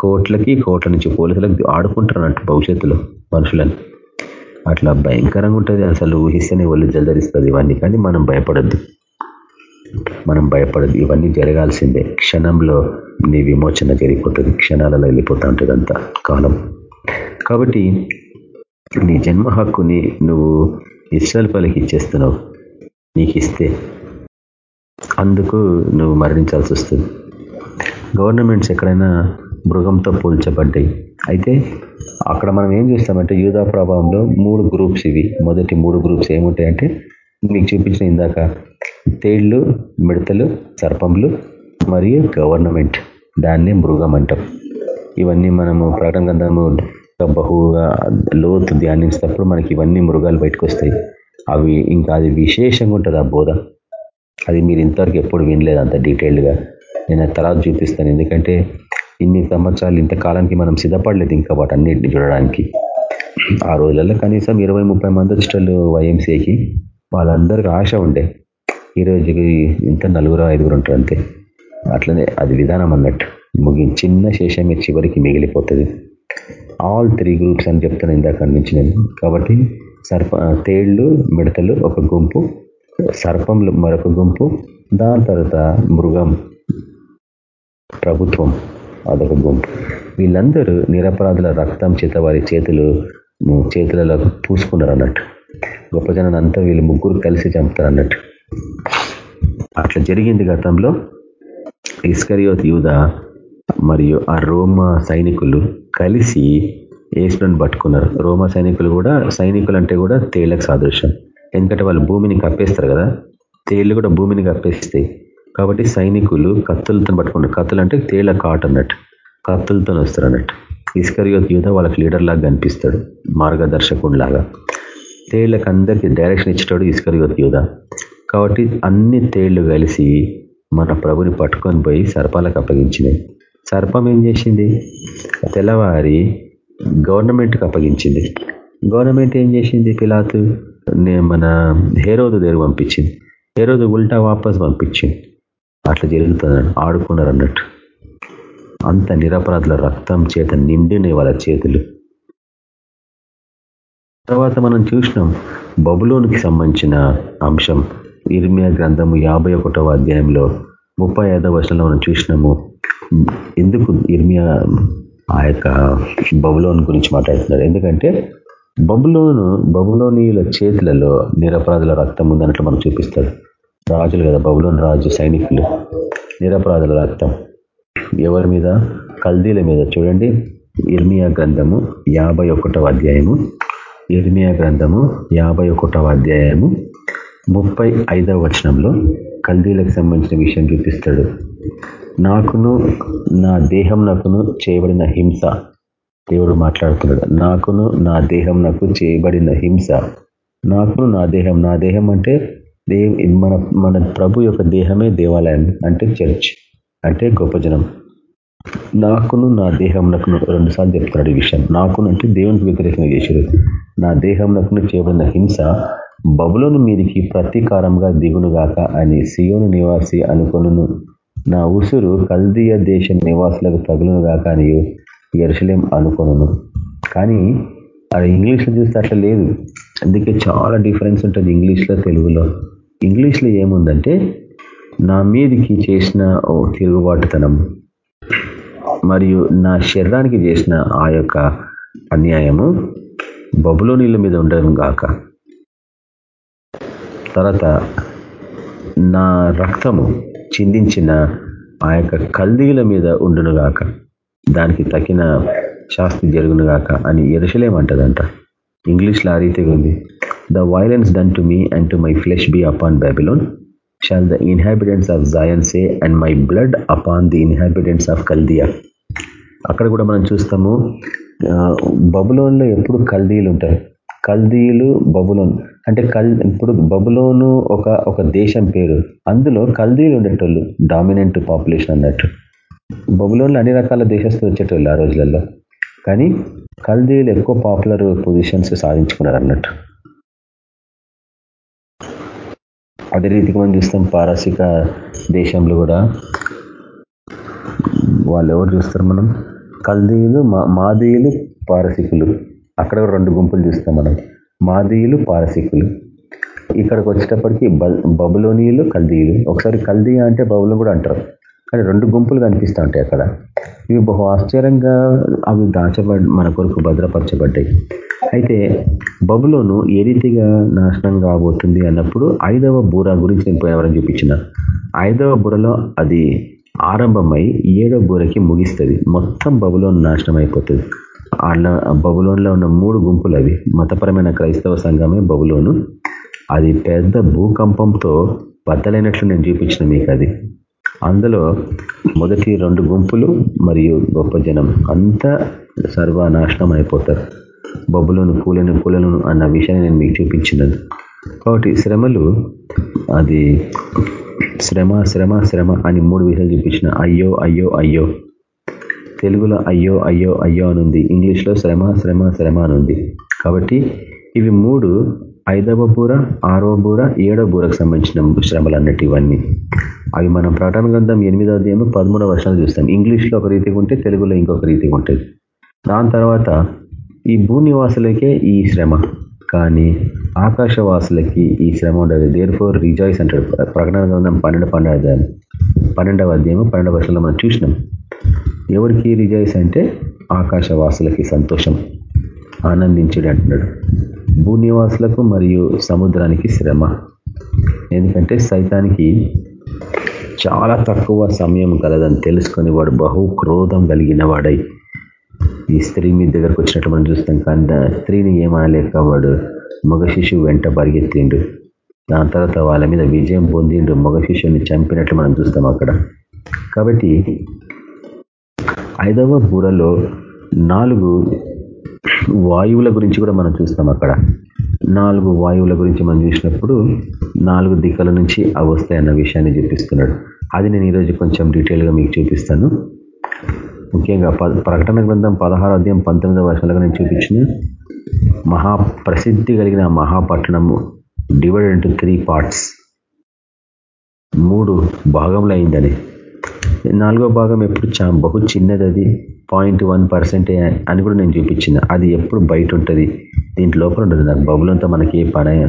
S1: కోట్లకి కోట్ల నుంచి పోలీసులకు ఆడుకుంటారు భవిష్యత్తులో మనుషులని. అట్లా భయంకరంగా ఉంటుంది. అసలు ఊహిస్తేనే ఒళ్ళు జలధరిస్తుంది ఇవన్నీ. కానీ మనం భయపడద్దు. మనం భయపడదు ఇవన్నీ జరగాల్సిందే. క్షణంలో నీ విమోచన జరిగిపోతుంది. క్షణాలలో వెళ్ళిపోతూ ఉంటుంది అంత కాలం. కాబట్టి నీ జన్మ హక్కుని నువ్వు ఇస్రాయల్ పలికి ఇచ్చేస్తున్నావు. నీకు ఇస్తే అందుకు నువ్వు మరణించాల్సి వస్తుంది. గవర్నమెంట్స్ ఎక్కడైనా మృగంతో పోల్చబడ్డాయి. అయితే అక్కడ మనం ఏం చేస్తామంటే యూదా ప్రభావంలో మూడు గ్రూప్స్ ఇవి. మొదటి మూడు గ్రూప్స్ ఏముంటాయంటే మీకు చూపించిన ఇందాక తేళ్ళు మిడతలు సర్పంలు మరియు గవర్నమెంట్. దాన్ని మృగం అంటాం. ఇవన్నీ మనము ప్రకటన గ్రంథము బహుగా లోతు ధ్యానించినప్పుడు మనకి ఇవన్నీ మృగాలు బయటకు వస్తాయి. అవి ఇంకా అది విశేషంగా ఉంటుంది ఆ బోధ. అది మీరు ఇంతవరకు ఎప్పుడు వినలేదు అంత డీటెయిల్డ్గా. నేను తర్వాత చూపిస్తాను. ఎందుకంటే ఇన్ని సంవత్సరాలు ఇంతకాలానికి మనం సిద్ధపడలేదు ఇంకా వాటన్నిటిని చూడడానికి. ఆ రోజులలో కనీసం ఇరవై ముప్పై మంది వచ్చేటోళ్ళు వైఎంసీకి వాళ్ళందరికీ ఆశ ఉండే. ఈ రోజుకి ఇంత నలుగురు ఐదుగురు ఉంటారు అంతే. అట్లనే అది విధానం అన్నట్టు. ముగి చిన్న శేషమే చివరికి మిగిలిపోతుంది. ఆల్ త్రీ గ్రూప్స్ అని చెప్తాను ఇందాక నుంచి నేను. కాబట్టి సర్ప తేళ్ళు మిడతలు ఒక గుంపు సర్పంలు మరొక గుంపు దాని తర్వాత మృగం ప్రభుత్వం. అదొక గుంపు వీళ్ళందరూ నిరపరాధుల రక్తం చేత వారి చేతులు చేతులలో పూసుకున్నారు అన్నట్టు గొప్ప జనాన్ని అంతా వీళ్ళు ముగ్గురు కలిసి చంపుతారు అన్నట్టు అట్లా జరిగింది గతంలో ఇస్కరియోత్ యూద మరియు ఆ రోమ సైనికులు కలిసి ఏసులను పట్టుకున్నారు. రోమ సైనికులు కూడా సైనికులు అంటే కూడా తేళ్ళకు సాదృశ్యం. ఎందుకంటే వాళ్ళు భూమిని కప్పేస్తారు కదా తేళ్ళు కూడా భూమిని కప్పేస్తాయి. కాబట్టి సైనికులు కత్తులతో పట్టుకుంటారు. కత్తులు అంటే తేళ్ళ కాట్ అన్నట్టు. కత్తులతో వస్తారు అన్నట్టు. ఇస్కరియోత్ యూధ వాళ్ళకి లీడర్ లాగా కనిపిస్తాడు మార్గదర్శకుడు లాగా. తేళ్ళకు అందరికీ డైరెక్షన్ ఇచ్చేటాడు ఇస్కరియోత్ యూధ కాబట్టి అన్ని తేళ్ళు కలిసి మన ప్రభుని పట్టుకొని పోయి సర్పాలకు అప్పగించినాయి. సర్పం ఏం చేసింది? తెల్లవారి గవర్నమెంట్కి అప్పగించింది. గవర్నమెంట్ ఏం చేసింది పిలాతు? మన హేరోదు దగ్గర పంపించింది. హేరోదు ఉల్టా వాపస్ పంపించింది. అట్లా జరుగుతుంది ఆడుకున్నారు అన్నట్టు. అంత నిరపరాధుల రక్తం చేత నిండిన వాళ్ళ చేతులు. తర్వాత మనం చూసినాం బబులోనికి సంబంధించిన అంశం. ఇర్మియా గ్రంథము యాభై ఒకటవ అధ్యాయంలో ముప్పై ఐదవ వర్షంలో మనం చూసినాము. ఎందుకు ఇర్మియా ఆ యొక్క బబులోన్ గురించి మాట్లాడుతున్నారు? ఎందుకంటే బబులోను బబులోనీయుల చేతులలో నిరపరాధుల రక్తం ఉందన్నట్లు మనం చూపిస్తాడు. రాజులు కదా బబులోని రాజు సైనికులు. నిరపరాధుల రక్తం. ఎవరి మీద? కల్దీల మీద. చూడండి ఇర్మియా గ్రంథము యాభై అధ్యాయము. ఇర్మియా గ్రంథము యాభై అధ్యాయము. ముప్పై ఐదవ వచనంలో కల్దీలకు సంబంధించిన విషయం చూపిస్తాడు. నాకును నా దేహం నాకును చేయబడిన హింస దేవుడు మాట్లాడుతున్నాడు. నాకును నా దేహం నాకు చేయబడిన హింస నాకును నా దేహం నా దేహం అంటే మన మన ప్రభు యొక్క దేహమే దేవాలయం అంటే చర్చ్ అంటే గొప్ప జనం. నాకును నా దేహంలకును రెండుసార్లు చెప్తున్నాడు ఈ విషయం. నాకును అంటే దేవునికి వ్యతిరేకంగా చేశారు నా దేహంలకును చేయబడిన హింస బబులోను మీదికి ప్రతీకారంగా దిగునుగాక అని సియోను నివాసి అనుకొను నా ఉసురు కల్దీయ దేశ నివాసులకు తగులునుగాక అని ఎరుసలేం అనుకొను కానీ అది ఇంగ్లీష్లో చూస్తే అట్లా లేదు. అందుకే చాలా డిఫరెన్స్ ఉంటుంది ఇంగ్లీష్లో తెలుగులో. ఇంగ్లీష్లో ఏముందంటే నా మీదికి చేసిన ఓ తిరుగుబాటుతనం మరియు నా శరీరానికి చేసిన ఆ యొక్క అన్యాయము నీళ్ళ మీద ఉండడం గాక. తర్వాత నా రక్తము చిందించిన ఆ యొక్క కల్దీల మీద ఉండునుగాక దానికి తగిన శాస్తి జరుగునుగాక అని ఎరుసలేమంటదంట ఇంగ్లీష్లో ఆ రీతిగా ఉంది. The violence done to me and to my flesh be upon Babylon shall the inhabitants of Zion say and my blood upon the inhabitants of Chaldea అక్కడ కూడా మనం చూస్తాము బబులోన్లో ఎప్పుడు కల్దీలు ఉంటాయి. కల్దీలు బబులోన్. అంటే కల్ ఇప్పుడు బబులోను ఒక ఒక దేశం పేరు. అందులో కల్దీలు ఉండేటోళ్ళు డామినెంట్ పాపులేషన్ అన్నట్టు. బబులోన్లో అన్ని రకాల దేశస్తులు వచ్చేటోళ్ళు ఆ రోజులలో. కానీ కల్దీలు ఎక్కువ పాపులర్ పొజిషన్స్ సాధించుకున్నారు అన్నట్టు. అదే రీతికి మనం చూస్తాం పారసిక దేశంలో కూడా వాళ్ళు ఎవరు చూస్తారు మనం? కల్దీయులు మాదీయులు పారసికులు. అక్కడ రెండు గుంపులు చూస్తాం మనం. మాదీయులు పారసికులు. ఇక్కడికి వచ్చేటప్పటికి బబులోనియులు కల్దీయులు. ఒకసారి కల్దీయ అంటే బబులు కూడా అంటారు. కానీ రెండు గుంపులు కనిపిస్తూ ఉంటాయి అక్కడ. ఇవి బహు ఆశ్చర్యంగా అవి దాచబడి మన కొరకు భద్రపరచబడ్డాయి. అయితే బబులోను ఏ రీతిగా నాశనం కాబోతుంది అన్నప్పుడు ఐదవ బూర గురించి నేను పోయినవరం చూపించిన. ఐదవ బురలో అది ఆరంభమై ఏడవ బూరకి ముగిస్తుంది. మొత్తం బబులోన్ నాశనం అయిపోతుంది. అలా బబులోన్లో ఉన్న మూడు గుంపులు అవి. మతపరమైన క్రైస్తవ సంఘమే బబులోను. అది పెద్ద భూకంపంతో బద్దలైనట్లు నేను చూపించిన మీకు అది. అందులో మొదటి రెండు గుంపులు మరియు గొప్ప జనం అంతా సర్వనాశనం అయిపోతారు. బొబ్బులను కూలను కూలను అన్న విషయాన్ని నేను మీకు చూపించినది. కాబట్టి శ్రమలు అది శ్రమ శ్రమ శ్రమ అని మూడు విషయాలు చూపించిన అయ్యో అయ్యో అయ్యో. తెలుగులో అయ్యో అయ్యో అయ్యో అనుంది. ఇంగ్లీష్లో శ్రమ శ్రమ శ్రమ అనుంది. కాబట్టి ఇవి మూడు ఐదవ బూర ఆరవ బూర ఏడవ బూరకు సంబంధించిన శ్రమలు అన్నట్టు ఇవన్నీ. అవి మనం ప్రకటన గ్రంథం ఎనిమిదవ అధ్యాయం పదమూడవ వర్షాలు చూస్తాం. ఇంగ్లీష్లో ఒక రీతిగా ఉంటే తెలుగులో ఇంకొక రీతిగా ఉంటుంది. దాని తర్వాత ఈ భూనివాసులకే ఈ శ్రమ. కానీ ఆకాశవాసులకి ఈ శ్రమ ఉండదు. దేర్ ఫోర్ రిజాయిస్ అంటాడు. ప్రకటన గ్రంథం పన్నెండు పన్నెండు పన్నెండవ అధ్యాయం పన్నెండవ వర్షంలో మనం చూసినాం. ఎవరికి రిజాయిస్ అంటే ఆకాశవాసులకి సంతోషం. ఆనందించుడు అంటున్నాడు. భూనివాసులకు మరియు సముద్రానికి శ్రమ. ఎందుకంటే సైతానికి చాలా తక్కువ సమయం కలదని తెలుసుకొని వాడు బహు క్రోధం కలిగిన వాడై ఈ స్త్రీ మీ దగ్గరకు వచ్చినట్టు మనం చూస్తాం. కానీ స్త్రీని ఏమనలేక వాడు మగ శిశువు వెంట పరిగెత్తిండు. దాని తర్వాత వాళ్ళ మీద విజయం పొందిండు. మగ శిశువుని చంపినట్లు మనం చూస్తాం అక్కడ. కాబట్టి ఐదవ బూరలో నాలుగు వాయువుల గురించి కూడా మనం చూస్తాం అక్కడ. నాలుగు వాయువుల గురించి మనం చూసినప్పుడు నాలుగు దిక్కల నుంచి అవి వస్తాయన్న విషయాన్ని చూపిస్తున్నాడు. అది నేను ఈరోజు కొంచెం డీటెయిల్గా మీకు చూపిస్తాను. ముఖ్యంగా ప్రకటన గ్రంథం పదహారు అధ్యాయం పంతొమ్మిదవ వర్షాలుగా నేను చూపించిన మహా ప్రసిద్ధి కలిగిన మహాపట్టణము డివైడెడ్ ఇంటూ త్రీ పార్ట్స్ మూడు భాగంలో అయిందని. నాలుగో భాగం ఎప్పుడు చా బహు చిన్నది అది పాయింట్ వన్ పర్సెంటే అని కూడా నేను చూపించిన అది ఎప్పుడు బయట ఉంటుంది దీంట్ లోపల ఉంటుంది. నాకు బబులంతా మనకి ఏ పని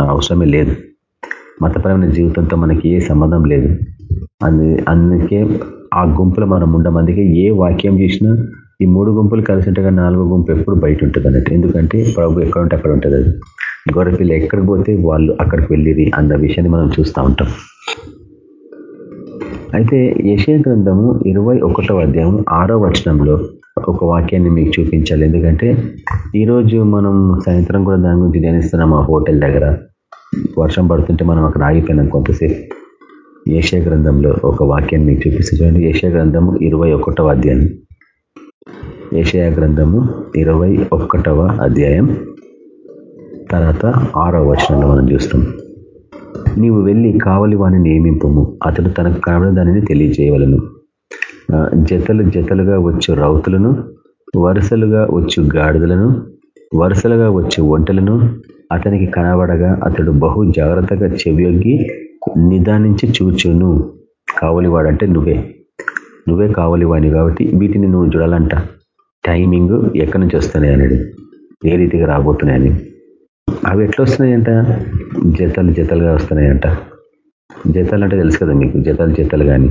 S1: అవసరమే లేదు. మతపరమైన జీవితంతో మనకి ఏ సంబంధం లేదు. అందు అందుకే ఆ గుంపులో మనం ఉండడం అందుకే ఏ వాక్యం చేసినా ఈ మూడు గుంపులు కలిసి ఉంటే నాలుగో గుంపు ఎప్పుడు బయట ఉంటుంది అన్నట్టు. ఎందుకంటే ప్రభు ఎక్కడ ఉంటే అక్కడ ఉంటుంది. అది గొర్రెపిల్ల ఎక్కడికి పోతే వాళ్ళు అక్కడికి వెళ్ళేది అన్న విషయాన్ని మనం చూస్తూ ఉంటాం. అయితే యశయ గ్రంథము ఇరవై ఒకటో అధ్యాయం ఆరో వచనంలో ఒక వాక్యాన్ని మీకు చూపించాలి. ఎందుకంటే ఈరోజు మనం సాయంత్రం కూడా దాని గురించి ధ్యానిస్తున్నాం ఆ హోటల్ దగ్గర. వర్షం పడుతుంటే మనం అక్కడ ఆగిపోయినాం కొంతసేపు. ఏషియా గ్రంథంలో ఒక వాక్యాన్ని మీకు చూపిస్తే చూడండి. ఏషియా గ్రంథము ఇరవై ఒకటవ అధ్యాయం. ఏషియా గ్రంథము ఇరవై ఒకటవ అధ్యాయం. తర్వాత ఆరవ వచనంలో మనం చూస్తాం. నీవు వెళ్ళి కావలి వాణి నియమింపము. అతడు తనకు కనబడిన దానిని తెలియజేయవలను జతలు జతలుగా వచ్చు రౌతులను వరుసలుగా వచ్చు గాడిదలను వరుసలుగా వచ్చు ఒంటలను అతనికి కనబడగా అతడు బహు జాగ్రత్తగా చెవియొగ్గి నిదానించి చూచును. కావలివాడంటే నువ్వే. నువ్వే కావలివాణి కాబట్టి వీటిని నువ్వు చూడాలంట. టైమింగ్ ఎక్కడి నుంచి వస్తున్నాయి అనేది. ఏ రీతిగా రాబోతున్నాయని అవి ఎట్లా వస్తున్నాయంట? జతలు జతలుగా వస్తున్నాయంట. జతలు అంటే తెలుసు కదా మీకు. జతలు జతలు కానీ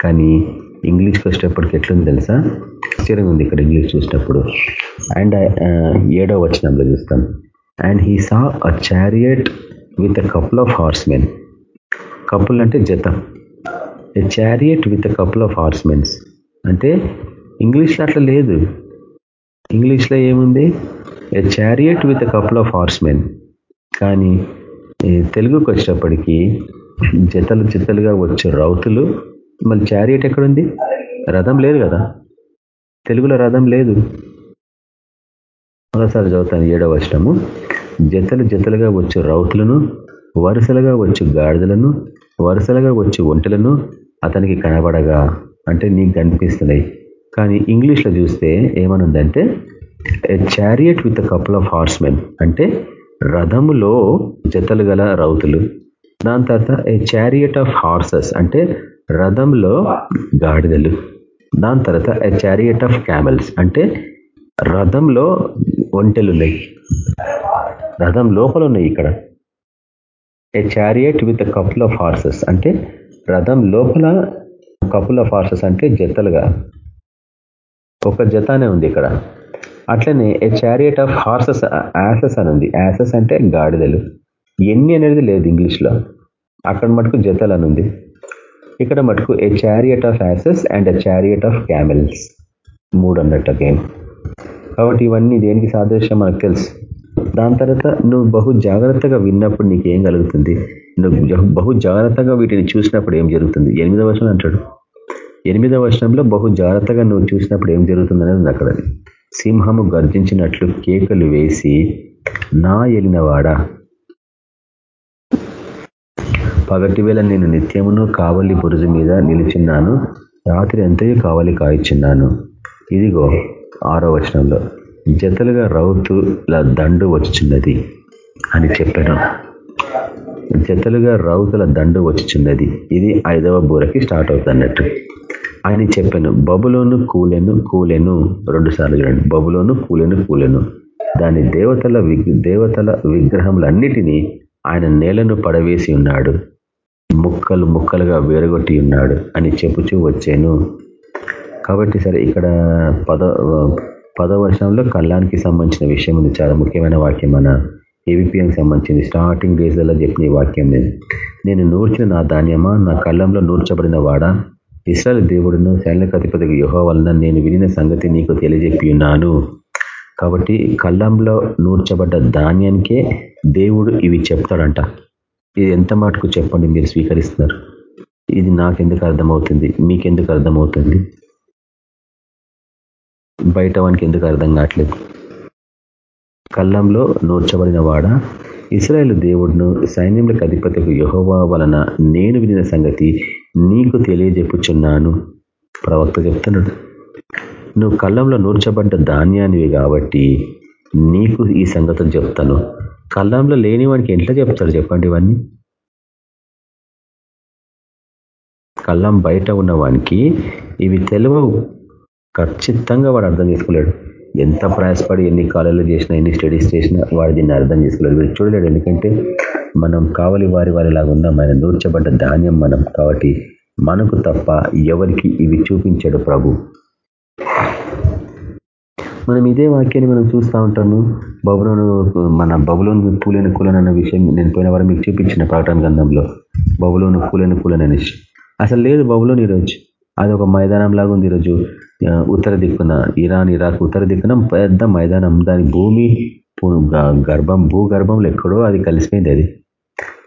S1: కానీ ఇంగ్లీష్కి వచ్చేటప్పటికి ఎట్లుంది తెలుసా? ఆశ్చర్యంగా ఉంది ఇక్కడ ఇంగ్లీష్ చూసినప్పుడు. అండ్ ఏడో వచనంలో చూస్తాం. And he saw a chariot with a couple of horsemen couple అంటే జత. A chariot with couple of horsemens అంటే ఇంగ్లీష్లో అట్లా లేదు. ఇంగ్లీష్లో ఏముంది? A chariot with couple of horsemen కానీ తెలుగుకి వచ్చేటప్పటికి జతలు జతలుగా వచ్చే రౌతులు మళ్ళీ చారియట్ ఎక్కడుంది? రథం లేదు కదా. తెలుగులో రథం లేదు. మరోసారి చదువుతాను ఏడవ వర్షము జతలు జతలుగా వచ్చు రౌతులను వరుసలుగా వచ్చు గాడిదలను వరుసలుగా వచ్చే ఒంటెలను అతనికి కనబడగా అంటే నీకు కనిపిస్తున్నాయి. కానీ ఇంగ్లీష్లో చూస్తే ఏమనుందంటే a chariot with couple of horsemen అంటే రథములో జతలు గల రౌతులు. దాని తర్వాత ఏ చారియట్ ఆఫ్ హార్సెస్ అంటే రథంలో గాడిదలు. దాని తర్వాత ఏ చారియట్ ఆఫ్ క్యామెల్స్ అంటే రథంలో ఒంటెలు ఉన్నాయి రథం లోపల ఉన్నాయి ఇక్కడ. A chariot with couple of horses అంటే రథం లోపల కపుల్ ఆఫ్ హార్సెస్ అంటే జతలుగా. ఒక జతానే ఉంది ఇక్కడ. అట్లనే a chariot of horses asses అని ఉంది. యాసెస్ అంటే గాడిదలు. ఎన్ని అనేది లేదు ఇంగ్లీష్లో. అక్కడ మటుకు జతలు అని ఉంది. ఇక్కడ మటుకు a chariot of asses and a chariot of camels మూడు అన్నట్టు అగైన్ కాబట్టి ఇవన్నీ దేనికి సాదృశ్యం మనకు తెలుసు? దాని తర్వాత నువ్వు బహు జాగ్రత్తగా విన్నప్పుడు నీకు ఏం కలుగుతుంది? నువ్వు బహు జాగ్రత్తగా వీటిని చూసినప్పుడు ఏం జరుగుతుంది? ఎనిమిదవ వర్షం అంటాడు. ఎనిమిదవ వర్షంలో బహు జాగ్రత్తగా నువ్వు చూసినప్పుడు ఏం జరుగుతుంది అనేది అక్కడ. సింహము గర్జించినట్లు కేకలు వేసి నా ఎలినవాడా? పగటి వేళ నేను నిత్యమును కావలి బురుజు మీద నిలిచిన్నాను. రాత్రి ఎంతయో కావలి కాయిచున్నాను. ఇదిగో ఆరో వచనంలో. జతలుగా రౌతుల దండు వచ్చుచున్నది అని చెప్పాను. జతలుగా రౌతుల దండు వచ్చుచున్నది. ఇది ఐదవ బూరకి స్టార్ట్ అవుతున్నట్టు. ఆయన చెప్పాను. బబులోను కూలెను కూలెను. రెండు సార్లు చూడండి. బబులోను కూలెను కూలెను. దాని దేవతల దేవతల విగ్రహములన్నిటినీ ఆయన నేలను పడవేసి ఉన్నాడు. ముక్కలు ముక్కలుగా వేరగొట్టి ఉన్నాడు అని చెప్పుచూ వచ్చాను. కాబట్టి సరే ఇక్కడ పద పదో వర్షంలో కళ్ళానికి సంబంధించిన విషయం ఉంది. చాలా ముఖ్యమైన వాక్యం మన ఏవిపిఎంకి సంబంధించింది. స్టార్టింగ్ డేస్లలో చెప్పిన వాక్యం నేను. నేను నూర్చిన నా ధాన్యమా? నా కళ్ళంలో నూర్చబడిన వాడా? ఇస్రాయల్ దేవుడును సైన్యకధిపతికి యుహ వలన నేను వినిన సంగతి నీకు తెలియజెప్పి ఉన్నాను కాబట్టి కళ్ళంలో నూర్చబడ్డ ధాన్యానికే దేవుడు ఇవి చెప్తాడంట. ఇది ఎంత మటుకు చెప్పండి మీరు స్వీకరిస్తున్నారు? ఇది నాకెందుకు అర్థమవుతుంది? మీకెందుకు అర్థమవుతుంది? బయట వానికి ఎందుకు అర్థం కావట్లేదు. కళ్ళంలో నూర్చబడిన వాడ ఇస్రాయేల్ దేవుడును సైన్యములకు అధిపతికు యహోవా వలన నేను వినిన సంగతి నీకు తెలియజెప్పుచున్నాను. ప్రవక్త చెప్తున్నాడు నువ్వు కళ్ళంలో నూర్చబడ్డ ధాన్యానివి కాబట్టి నీకు ఈ సంగతులు చెప్తాను. కళ్ళంలో లేని వానికి ఎట్లా చెప్తాడు చెప్పండి ఇవన్నీ. కళ్ళం బయట ఉన్నవానికి ఇవి తెలియవు ఖచ్చితంగా వాడు అర్థం చేసుకోలేడు ఎంత ప్రయాసపడి ఎన్ని కాలేజీలు చేసినా ఎన్ని స్టడీస్ చేసినా వాడు దీన్ని అర్థం చేసుకోలేడు వీడు చూడలేడు. ఎందుకంటే మనం కావలి వారి వారిలాగా ఉన్నాం. ఆయన నూర్చబడ్డ ధాన్యం మనం. కాబట్టి మనకు తప్ప ఎవరికి ఇవి చూపించాడు ప్రభు. మనం ఇదే వాక్యాన్ని మనం చూస్తూ ఉంటాము. బబులోను మన బబులోను పూలేని కూలన్ అన్న విషయం నేను పోయిన వారు మీకు చూపించిన ప్రకటన గ్రంథంలో. బబులోను పూలేని కూలన్ అనేసి. అసలు లేదు బబులోని ఈరోజు. అది ఒక మైదానం లాగా ఉంది ఈరోజు. ఉత్తర దిక్కున ఇరాన్ ఇరాక్ ఉత్తర దిక్కున పెద్ద మైదానం. దాని భూమి గర్భం భూగర్భంలో ఎక్కడో అది కలిసిపోయింది అది.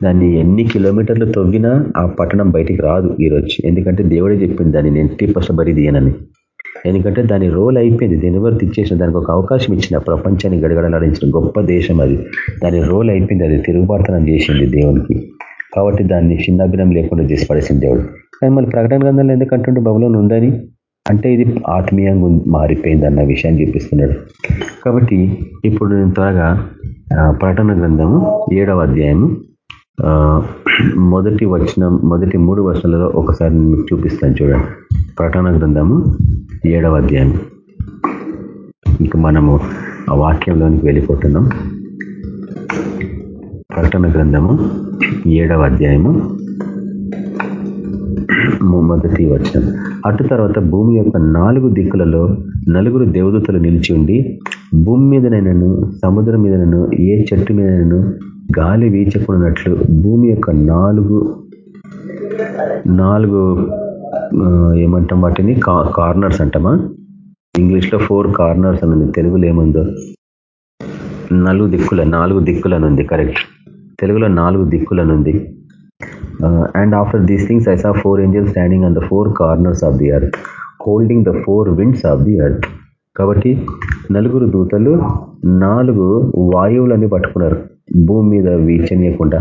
S1: దాన్ని ఎన్ని కిలోమీటర్లు తవ్వినా ఆ పట్టణం బయటికి రాదు ఈరోజు. ఎందుకంటే దేవుడే చెప్పింది దాన్ని నేను టీపసబరి దియనని ఎందుకంటే దాని రోల్ అయిపోయింది దేని వరకు ఇచ్చేసిన దానికి ఒక అవకాశం ఇచ్చిన ప్రపంచాన్ని గడగడలాడించిన గొప్ప దేశం అది. దాని రోల్ అయిపోయింది అది తిరుగుబాటుతనం చేసింది దేవునికి. కాబట్టి దాన్ని చిన్నభినం లేకుండా చేసి పడేసింది దేవుడు. కానీ మళ్ళీ ప్రకటన గ్రంథంలో ఎందుకంటుండే బబులోని ఉందని? అంటే ఇది ఆత్మీయంగా మారిపోయింది అన్న విషయాన్ని చూపిస్తున్నాడు కాబట్టి ఇప్పుడు నేను త్వరగా ప్రకటన గ్రంథము ఏడవ అధ్యాయము మొదటి వచనం మొదటి మూడు వర్షాలలో ఒకసారి మీకు చూపిస్తాను చూడండి. ప్రకటన గ్రంథము ఏడవ అధ్యాయం. ఇంకా మనము ఆ వాక్యంలోనికి వెళ్ళిపోతున్నాం. ప్రకటన గ్రంథము ఏడవ అధ్యాయము మొదటి వచనం అటు తర్వాత భూమి యొక్క నాలుగు దిక్కులలో నలుగురు దేవదూతలు నిలిచి ఉండి భూమి మీదనైనాను సముద్రం మీదనను ఏ చెట్టు మీదనను గాలి వీచకున్నట్లు భూమి యొక్క నాలుగు నాలుగు ఏమంటాం వాటిని? కార్నర్స్ అంటామా? ఇంగ్లీష్లో ఫోర్ కార్నర్స్ అని తెలుగులో ఏముందో? నలుగు దిక్కుల నాలుగు దిక్కులనుంది. కరెక్ట్. తెలుగులో నాలుగు దిక్కులనుంది. And after these things I saw four angels standing on the four corners of the earth holding the four winds of the earth కాబట్టి నలుగురు దూతలు నాలుగు వాయువులని పట్టుకున్నారు. భూమి మీద వీచనీయకుండా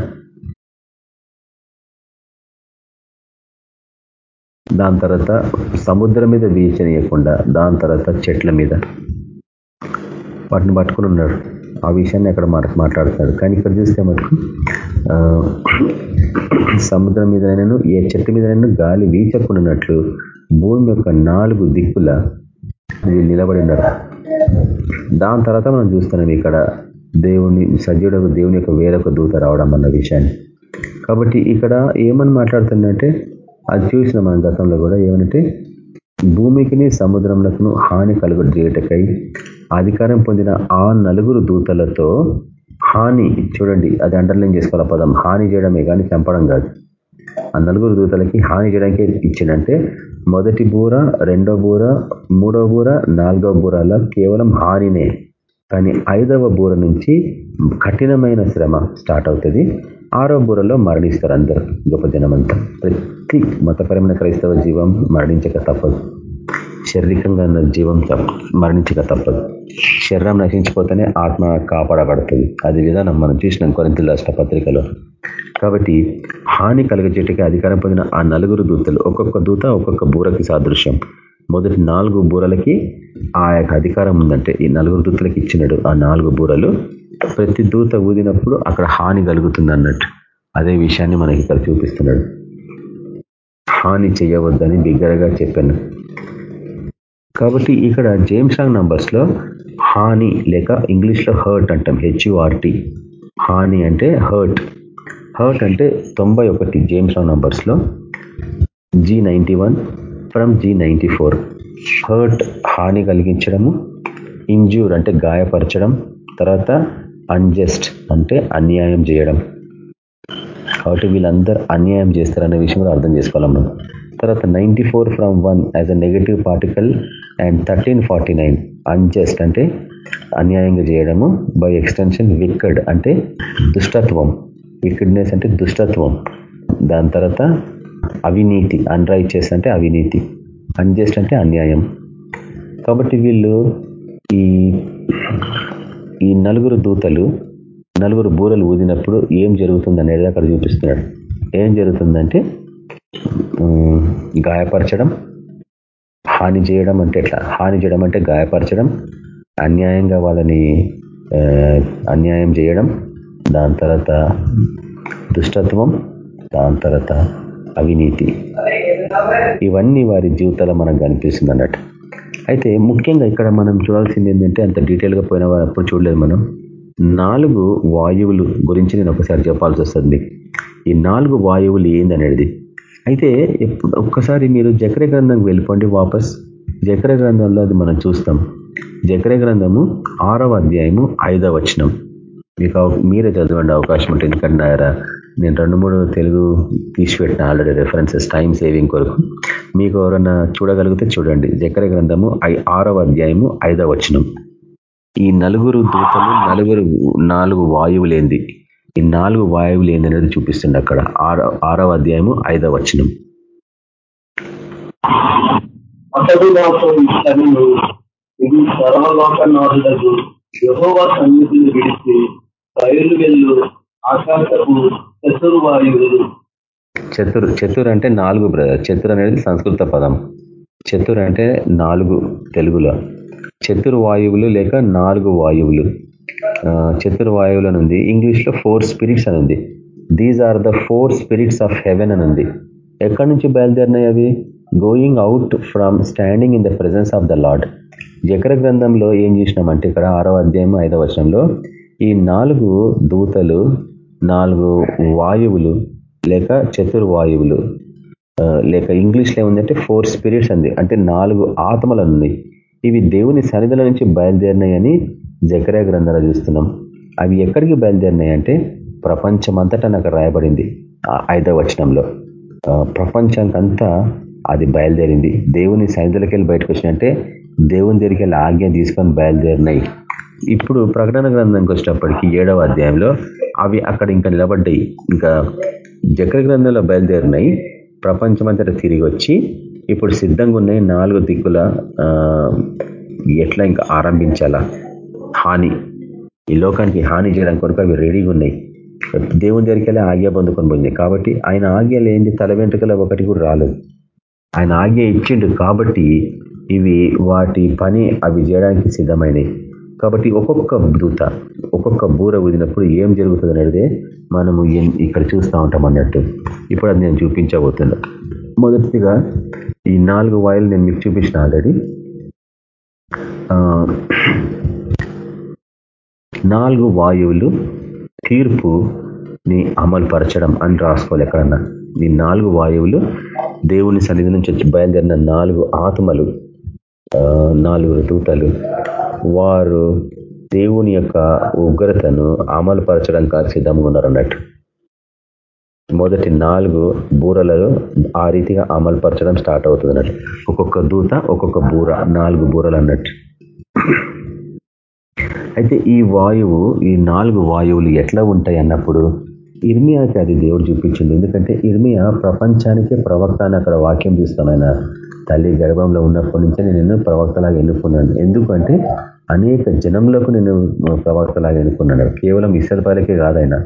S1: దాని తర్వాత సముద్రం మీద వీచనీయకుండా దాని తర్వాత చెట్ల మీద. వాటిని పట్టుకుని ఉన్నారు. ఆ విషయాన్ని అక్కడ మాట్లాడతాడు కానీ ఇక్కడ చూస్తే మనకు సముద్రం మీదనైనాను ఏ చెట్టు మీదనైనా గాలి వీచకున్నట్లు భూమి యొక్క నాలుగు దిక్కుల నిలబడి ఉన్నారు దాని తర్వాత మనం చూస్తున్నాం ఇక్కడ దేవుని సజీవుడు దేవుని యొక్క వేరొక దూత రావడం అన్న విషయాన్ని. కాబట్టి ఇక్కడ ఏమని మాట్లాడుతుందంటే అది చూసిన మన గతంలో కూడా ఏమంటే భూమికిని సముద్రంలో హాని కలుగు చేయటకై అధికారం పొందిన ఆ నలుగురు దూతలతో హాని చూడండి అది అండర్లైన్ చేసుకోవాలి పదం హాని చేయడమే కానీ చంపడం కాదు. ఆ నలుగురు దూతలకి హాని చేయడానికి ఇచ్చిందంటే మొదటి బూర రెండో బూర మూడో బూర నాలుగో బూరల కేవలం హానినే. కానీ ఐదవ బూర నుంచి కఠినమైన శ్రమ స్టార్ట్ అవుతుంది. ఆరో బూరలో మరణిస్తారు అందరూ. గొప్ప దినమంతా. ప్రతి మతపరమైన క్రైస్తవ జీవం మరణించక తప్పదు. శారీరకంగా జీవం మరణించక తప్పదు. శరీరం నశించిపోతేనే ఆత్మ కాపాడబడుతుంది. అది విధానం మనం చూసినాం కొరింత రాష్ట్ర పత్రికలో. కాబట్టి హాని కలగజేటికి అధికారం పొందిన ఆ నలుగురు దూతలు ఒక్కొక్క దూత ఒక్కొక్క బూరకి సాదృశ్యం. మొదటి నాలుగు బూరలకి ఆ యొక్క అధికారం ఉందంటే ఈ నలుగురు దూతలకు ఇచ్చినాడు ఆ నాలుగు బూరలు. ప్రతి దూత ఊదినప్పుడు అక్కడ హాని కలుగుతుంది అన్నట్టు అదే విషయాన్ని మనకి ఇక్కడ చూపిస్తున్నాడు. హాని చేయవద్దని బిగ్గరగా చెప్పాను. కాబట్టి ఇక్కడ జేమ్స్ రాంగ్ నంబర్స్లో హాని లేక ఇంగ్లీష్లో హర్ట్ అంటాం హెచ్యుఆర్టి హాని అంటే హర్ట్ హర్ట్ అంటే తొంభై ఒకటి James Strong నంబర్స్లో G ninety one from G ninety four hurt హాని కలిగించడము. ఇంజ్యూర్ అంటే గాయపరచడం. తర్వాత అన్జస్ట్ అంటే అన్యాయం చేయడం. కాబట్టి వీళ్ళందరూ అన్యాయం చేస్తారనే విషయం కూడా అర్థం చేసుకోవాలి మనం. తర్వాత ninety four from one as a negative particle and thirteen forty nine unjust అంటే అన్యాయంగా చేయడము బై ఎక్స్టెన్షన్ విక్కడ్ అంటే దుష్టత్వం. విక్కడ్నెస్ అంటే దుష్టత్వం. దాని తర్వాత అవినీతి అన్రైచెస్ అంటే అవినీతి. అన్జస్ట్ అంటే అన్యాయం. కాబట్టి వీళ్ళు ఈ ఈ నలుగురు దూతలు నలుగురు బూరలు ఊదినప్పుడు ఏం జరుగుతుంది అనేది అక్కడ చూపిస్తున్నాడు. ఏం జరుగుతుందంటే గాయపరచడం హాని చేయడం అంటే ఎట్లా? హాని చేయడం అంటే గాయపరచడం అన్యాయంగా వాళ్ళని అన్యాయం చేయడం దాని తర్వాత దుష్టత్వం దాని తర్వాత అవినీతి. ఇవన్నీ వారి జీవితాల్లో మనకు కనిపిస్తుంది అన్నట్టు అయితే ముఖ్యంగా ఇక్కడ మనం చూడాల్సింది ఏంటంటే అంత డీటెయిల్గా పోయిన అప్పుడు చూడలేదు మనం. నాలుగు వాయువులు గురించి నేను ఒకసారి చెప్పాల్సి వస్తుంది. ఈ నాలుగు వాయువులు ఏందనేది? అయితే ఒక్కసారి మీరు జకర గ్రంథంకి వెళ్ళిపోండి వాపస్. జకర గ్రంథంలో అది మనం చూస్తాం. జకర గ్రంథము ఆరవ అధ్యాయము ఐదవ వచనం. మీకు మీరే చదవండి అవకాశం ఉంటుంది ఎందుకంటే నేను రెండు మూడు తెలుగు తీసిపెట్టిన ఆల్రెడీ రెఫరెన్సెస్ టైం సేవింగ్ కొరకు. మీకు ఎవరన్నా చూడగలిగితే చూడండి. జకర గ్రంథము ఆరవ అధ్యాయము ఐదవ వచనం. ఈ నలుగురు దూతలు నలుగురు నాలుగు వాయువులేంది. ఈ నాలుగు వాయువులు ఏందనేది చూపిస్తుంది అక్కడ. ఆరవ అధ్యాయము ఐదవ వచనం.
S2: అతడు నాతో ఇది సన్నిధిని విడిచి బయలు వెళ్ళు ఆకాశపు
S1: చతుర్ చతుర్ అంటే నాలుగు బ్రదర్ చతుర్ అనేది సంస్కృత పదం. చతుర్ అంటే నాలుగు తెలుగులో. చతుర్వాయువులు లేక నాలుగు వాయువులు. చతుర్వాయువులు ఉంది. ఇంగ్లీష్లో ఫోర్ స్పిరిట్స్ అని ఉంది. These are the four spirits of heaven అని ఉంది. ఎక్కడి నుంచి బయలుదేరినాయి అవి? Going out from standing in the presence of the Lord జకర గ్రంథంలో ఏం చేసినామంటే ఇక్కడ ఆరో అధ్యాయం ఐదవ వచనంలో ఈ నాలుగు దూతలు నాలుగు వాయువులు లేక చతుర్వాయువులు లేక ఇంగ్లీష్లో ఏముందంటే ఫోర్ స్పిరిట్స్ అంది. అంటే నాలుగు ఆత్మలు ఉన్నాయి ఇవి దేవుని సన్నిధుల నుంచి బయలుదేరినాయని జకరే గ్రంథాలు చూస్తున్నాం. అవి ఎక్కడికి బయలుదేరినాయి అంటే ప్రపంచమంతటా నాకు రాయబడింది. ఐదవ వచనంలో. ప్రపంచానికంతా అది బయలుదేరింది. దేవుని సన్నిధులకి వెళ్ళి బయటకు వచ్చినంటే దేవుని దగ్గరికి వెళ్ళి ఆజ్ఞ తీసుకొని బయలుదేరినాయి. ఇప్పుడు ప్రకటన గ్రంథంకి వచ్చినప్పటికీ ఏడవ అధ్యాయంలో అవి అక్కడ ఇంకా నిలబడ్డాయి. ఇంకా జకర గ్రంథంలో బయలుదేరినాయి. ప్రపంచమంతటా తిరిగి వచ్చి ఇప్పుడు సిద్ధంగా ఉన్నాయి. నాలుగు దిక్కుల ఎట్లా ఇంకా ఆరంభించాలా? హాని. ఈ లోకానికి హాని చేయడానికి కొరకు అవి రెడీగా ఉన్నాయి. దేవుని దగ్గరికి ఆజ్ఞ పొందుకొని పోయింది. కాబట్టి ఆయన ఆజ్ఞ లేని తల వెంట్రుకలు ఒకటి కూడా రాలేదు. ఆయన ఆజ్ఞ ఇచ్చిండు కాబట్టి ఇవి వాటి పని అవి చేయడానికి సిద్ధమైనవి కాబట్టి ఒక్కొక్క దూత ఒక్కొక్క బూర ఊదినప్పుడు ఏం జరుగుతుంది అనేది మనము ఇక్కడ చూస్తూ ఉంటాం అన్నట్టు. ఇప్పుడు అది నేను చూపించబోతున్నా. మొదటిగా ఈ నాలుగు వాయిల్ నేను మీకు చూపించిన ఆల్రెడీ. నాలుగు వాయువులు తీర్పుని అమలుపరచడం అని రాసుకోవాలి ఎక్కడన్నా. ఈ నాలుగు వాయువులు దేవుని సన్నిధి నుంచి వచ్చి బయలుదేరిన నాలుగు ఆత్మలు నాలుగు దూతలు వారు దేవుని యొక్క ఉగ్రతను అమలుపరచడం కాదు సిద్ధంగా ఉన్నారు అన్నట్టు. మొదటి నాలుగు బూరలలో ఆ రీతిగా అమలుపరచడం స్టార్ట్ అవుతుంది అన్నట్టు. ఒక్కొక్క దూత ఒక్కొక్క బూర నాలుగు బూరలు అన్నట్టు. అయితే ఈ వాయువు ఈ నాలుగు వాయువులు ఎట్లా ఉంటాయి అన్నప్పుడు? ఇర్మియాకి అది దేవుడు చూపించింది. ఎందుకంటే ఇర్మియా ప్రపంచానికే ప్రవక్త అని అక్కడ వాక్యం చూస్తాం ఆయన. తల్లి గర్భంలో ఉన్నప్పటి నుంచే నేను ప్రవక్తలాగా ఎన్నుకున్నాను. ఎందుకంటే అనేక జనంలోకి నేను ప్రవక్తలాగా ఎన్నుకున్నాను. కేవలం ఇసలపాలకే కాదైనా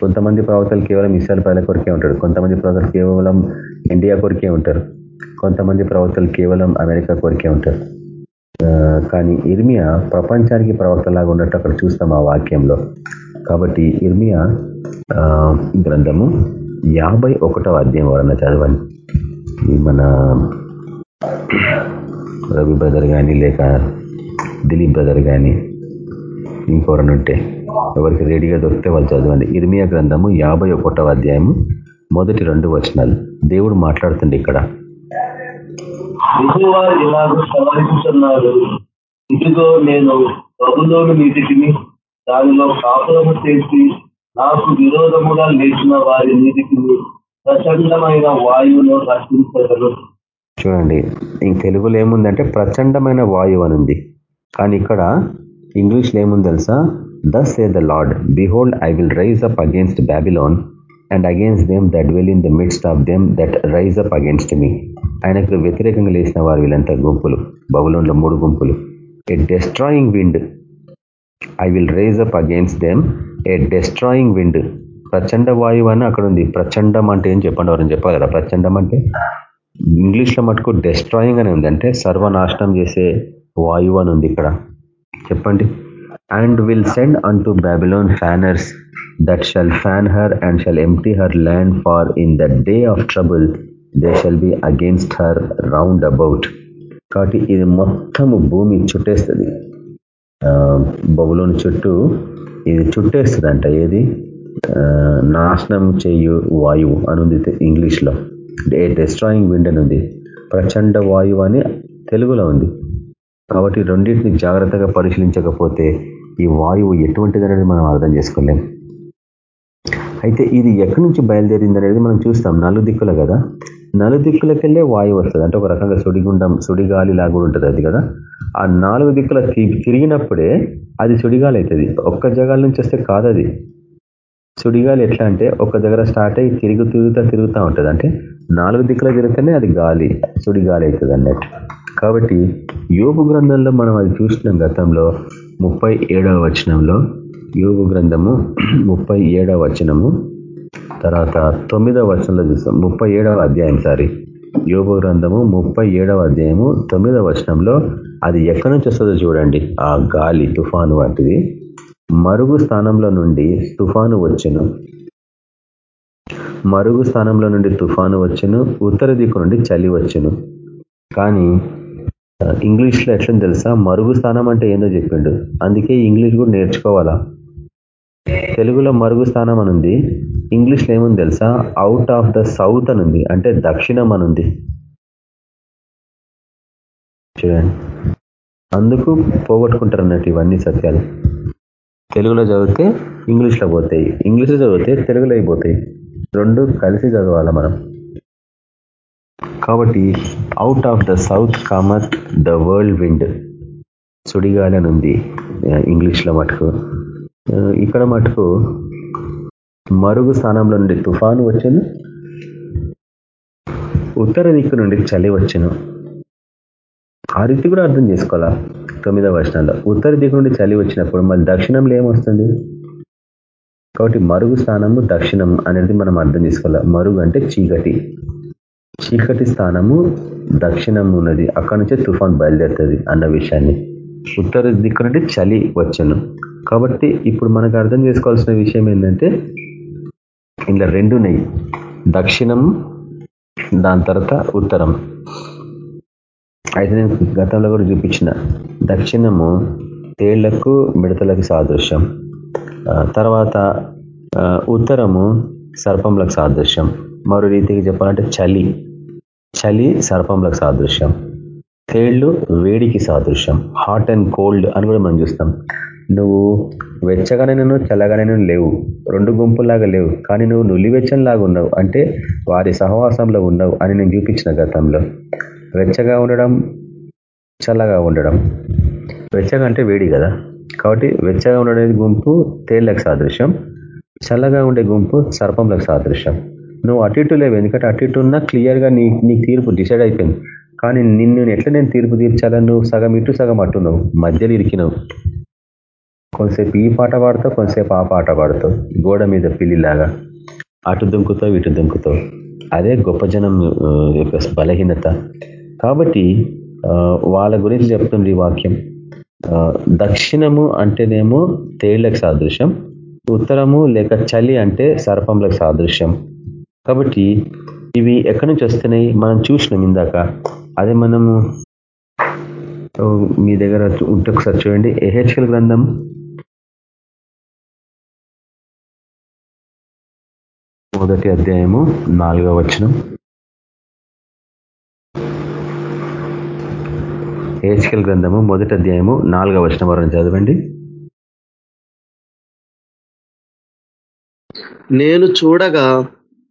S1: కొంతమంది ప్రవక్తలు కేవలం ఇసలపాయల కొరికే ఉంటారు. కొంతమంది ప్రవక్తలు కేవలం ఇండియా కొరికే ఉంటారు. కొంతమంది ప్రవక్తలు కేవలం అమెరికా కొరికే ఉంటారు. కానీ ఇర్మియా ప్రపంచానికి ప్రవక్తలాగా ఉన్నట్టు అక్కడ చూస్తాం ఆ వాక్యంలో. కాబట్టి ఇర్మియా గ్రంథము యాభై ఒకటవ అధ్యాయం ఎవరన్నా చదవండి. మన రవి బ్రదర్ కానీ లేక దిలీప్ బ్రదర్ కానీ ఇంకెవరన్నా ఉంటే ఎవరికి రెడీగా దొరికితే వాళ్ళు చదవండి. ఇర్మియా గ్రంథము యాభై ఒకటవ అధ్యాయము మొదటి రెండు వచనాలు. దేవుడు మాట్లాడుతుంది ఇక్కడ.
S2: ఇదిగో నేను బహులోని నీటికిని దానిలో కాపురము చేసి నాకు విరోధముగా లేచిన వారి నీటికి ప్రచండమైన వాయువును రక్షించగలరు
S1: చూడండి ఇంక తెలుగులో ఏముందంటే ప్రచండమైన వాయువు ఉంది కానీ ఇక్కడ ఇంగ్లీష్లో ఏముంది తెలుసా? Thus say the Lord behold I will raise up against Babylon and against them that will in the midst of them that rise up against me ఆయనకు వ్యతిరేకంగా లేచిన వారు వీళ్ళంతా గుంపులు. బబులోన్లో మూడు గుంపులు. A destroying wind I will raise up against them a destroying wind ప్రచండ వాయువు అని అక్కడ ఉంది. ప్రచండం అంటే ఏం చెప్పండి ఎవరైనా చెప్పాలి కదా. ప్రచండం అంటే ఇంగ్లీష్లో మటుకు డెస్ట్రాయింగ్ అని ఉంది. అంటే సర్వనాశనం చేసే వాయువు అని ఉంది ఇక్కడ. చెప్పండి. And will send unto Babylon fanners that shall fan her and shall empty her land for in the day of trouble they shall be against her round about కాబట్టి ఇది మొత్తము భూమి చుట్టేస్తుంది. బొగులోని చుట్టూ ఇది చుట్టేస్తుంది అంట ఏది నాశనం చేయు వాయువు అనుంది ఇంగ్లీష్లో. ఏ డిస్ట్రాయింగ్ విండ్ ఉంది. ప్రచండ వాయువు అని తెలుగులో ఉంది. కాబట్టి రెండింటిని జాగ్రత్తగా పరిశీలించకపోతే ఈ వాయువు ఎటువంటిది అనేది మనం అర్థం చేసుకోలేం. అయితే ఇది ఎక్కడి నుంచి బయలుదేరింది అనేది మనం చూస్తాం. నలు దిక్కుల కదా? నలుదిక్కులకెళ్ళే వాయువు వస్తుంది. అంటే ఒక రకంగా సుడిగుండం సుడిగాలి లాగా ఉంటుంది అది కదా. ఆ నాలుగు దిక్కుల తిరిగినప్పుడే అది సుడిగాలి అవుతుంది. ఒక్క జగాల నుంచి వస్తే కాదు అది. సుడిగాలి ఎట్లా అంటే ఒక దగ్గర స్టార్ట్ అయ్యి తిరుగు తిరుగుతా తిరుగుతూ ఉంటుంది. అంటే నాలుగు దిక్కుల తిరుగుతూనే అది గాలి సుడిగాలి అవుతుంది అన్నట్టు. కాబట్టి యోగు గ్రంథంలో మనం అది చూసినాం గతంలో ముప్పై ఏడవ వచనంలో. యోగు గ్రంథము ముప్పై ఏడవ వచనము. తర్వాత తొమ్మిదవ వచనంలో చూస్తాం. ముప్పై ఏడవ అధ్యాయం సారి. యోగ గ్రంథము ముప్పై ఏడవ అధ్యాయము తొమ్మిదవ వచనంలో అది ఎక్కడి నుంచి వస్తుందో చూడండి. ఆ గాలి తుఫాను వంటిది. మరుగు స్థానంలో నుండి తుఫాను వచ్చును. మరుగు స్థానంలో నుండి తుఫాను వచ్చును. ఉత్తర దిక్కు నుండి చలి వచ్చును. కానీ ఇంగ్లీష్లో ఎట్లని తెలుసా? మరుగు స్థానం అంటే ఏందో చెప్పిండు. అందుకే ఇంగ్లీష్ కూడా నేర్చుకోవాలా? తెలుగులో మరుగు స్థానం అనుంది ఇంగ్లీష్లో ఏముంది తెలుసా? అవుట్ ఆఫ్ ద సౌత్ అనుంది అంటే దక్షిణం అనుంది. చూడండి. అందుకు పోగొట్టుకుంటారు అన్నట్టు ఇవన్నీ సత్యాలు. తెలుగులో చదివితే ఇంగ్లీష్లో పోతాయి ఇంగ్లీష్లో చదివితే తెలుగులో అయిపోతాయి. రెండు కలిసి చదవాలి మనం? కాబట్టి out of the south cometh the whirlwind సుడిగాలి అని ఉంది ఇంగ్లీష్లో మటుకు. ఇక్కడ మటుకు మరుగు స్థానంలో నుండి తుఫాను వచ్చను ఉత్తర దిక్కు నుండి చలి వచ్చను ఆ రీతి కూడా అర్థం చేసుకోవాలా? తొమ్మిదవ వర్షాల్లో ఉత్తర దిక్కు నుండి చలి వచ్చినప్పుడు మళ్ళీ దక్షిణంలో ఏమొస్తుంది? కాబట్టి మరుగు స్థానము దక్షిణం అనేది మనం అర్థం చేసుకోవాలి? మరుగు అంటే చీకటి. చీకటి స్థానము దక్షిణం ఉన్నది. అక్కడి నుంచే తుఫాన్ బయలుదేరుతుంది అన్న విషయాన్ని. ఉత్తర దిక్కు నుండి చలి వచ్చను. కాబట్టి ఇప్పుడు మనకు అర్థం చేసుకోవాల్సిన విషయం ఏంటంటే ఇలా రెండు ఉన్నాయి. దక్షిణం దాని తర్వాత ఉత్తరం. అయితే నేను గతంలో కూడా చూపించిన. దక్షిణము తేళ్ళకు మిడతలకు సాదృశ్యం. తర్వాత ఉత్తరము సర్పంలకు సాదృశ్యం. మరో రీతికి చెప్పాలంటే చలి. చలి సర్పంలకు సాదృశ్యం. తేళ్ళు వేడికి సాదృశ్యం. హాట్ అండ్ కోల్డ్ అని కూడా మనం చూస్తాం. నువ్వు వెచ్చగానైనా చల్లగానైనా లేవు. రెండు గుంపులాగా లేవు. కానీ నువ్వు నులివెచ్చనిలాగా ఉన్నావు అంటే వారి సహవాసంలో ఉన్నావు అని నేను చూపించిన గతంలో. వెచ్చగా ఉండడం చల్లగా ఉండడం. వెచ్చగా అంటే వేడి కదా? కాబట్టి వెచ్చగా ఉండే గుంపు తేళ్ళకు సాదృశ్యం. చల్లగా ఉండే గుంపు సర్పంలకు సాదృశ్యం. నువ్వు అటు ఇటు లేవు. ఎందుకంటే అటు ఇటు ఉన్నా క్లియర్గా నీ నీ తీర్పు డిసైడ్ అయిపోయింది. కానీ నిన్ను ఎట్లా నేను తీర్పు తీర్చాలని నువ్వు సగం ఇటు సగం అట్టున్నావు మధ్యలో ఇరికినావు. కొంతసేపు ఈ పాట పాడతావు కొంతసేపు ఆ పాట పాడతావు. గోడ మీద పిల్లిలాగా అటు దుంకుతావు ఇటు దుంకుతావు. అదే గొప్ప జనం యొక్క బలహీనత. కాబట్టి వాళ్ళ గురించి చెప్తుంది ఈ వాక్యం. దక్షిణము అంటేనేమో తేళ్ళకు సాదృశ్యం ఉత్తరము లేక చలి అంటే సర్పంలకు సాదృశ్యం. కాబట్టి ఇవి ఎక్కడి నుంచి వస్తున్నాయి? మనం చూసినాం ఇందాక. అదే మనము మీ దగ్గర ఉంటే ఒకసారి చూడండి. ఏహెచ్కల్ గ్రంథం మొదటి అధ్యాయము నాలుగవ వచనం. ఏచికల్ గ్రంథము మొదటి అధ్యాయము నాలుగవ వచనం వరకు చదవండి.
S2: నేను చూడగా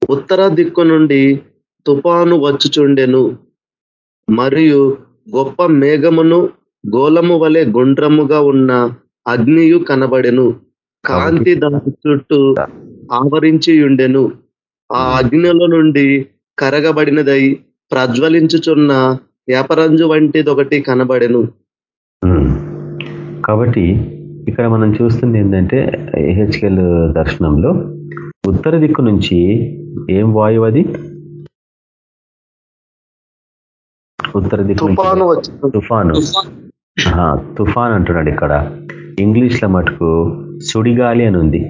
S2: ఉత్తర దిక్కు నుండి తుఫాను వచ్చుచుండెను. మరియు గొప్ప మేఘమును గోళము వలె గుండ్రముగా ఉన్న అగ్నియు కనబడెను. కాంతి దాని చుట్టూ ఆవరించి ఉండెను ఆ అగ్నిలో నుండి కరగబడినదై ప్రజ్వలించుచున్న వ్యాపరంజు వంటిదొకటి కనబడెను.
S1: కాబట్టి ఇక్కడ మనం చూస్తుంది ఏంటంటే హెచ్కెల్ దర్శనంలో ఉత్తర దిక్కు నుంచి ఏం వాయువు అది? ఉత్తర దిక్కు తుఫాను తుఫాన్. అంటున్నాడు ఇక్కడ. ఇంగ్లీష్లో మటుకు సుడిగాలి అని ఉంది.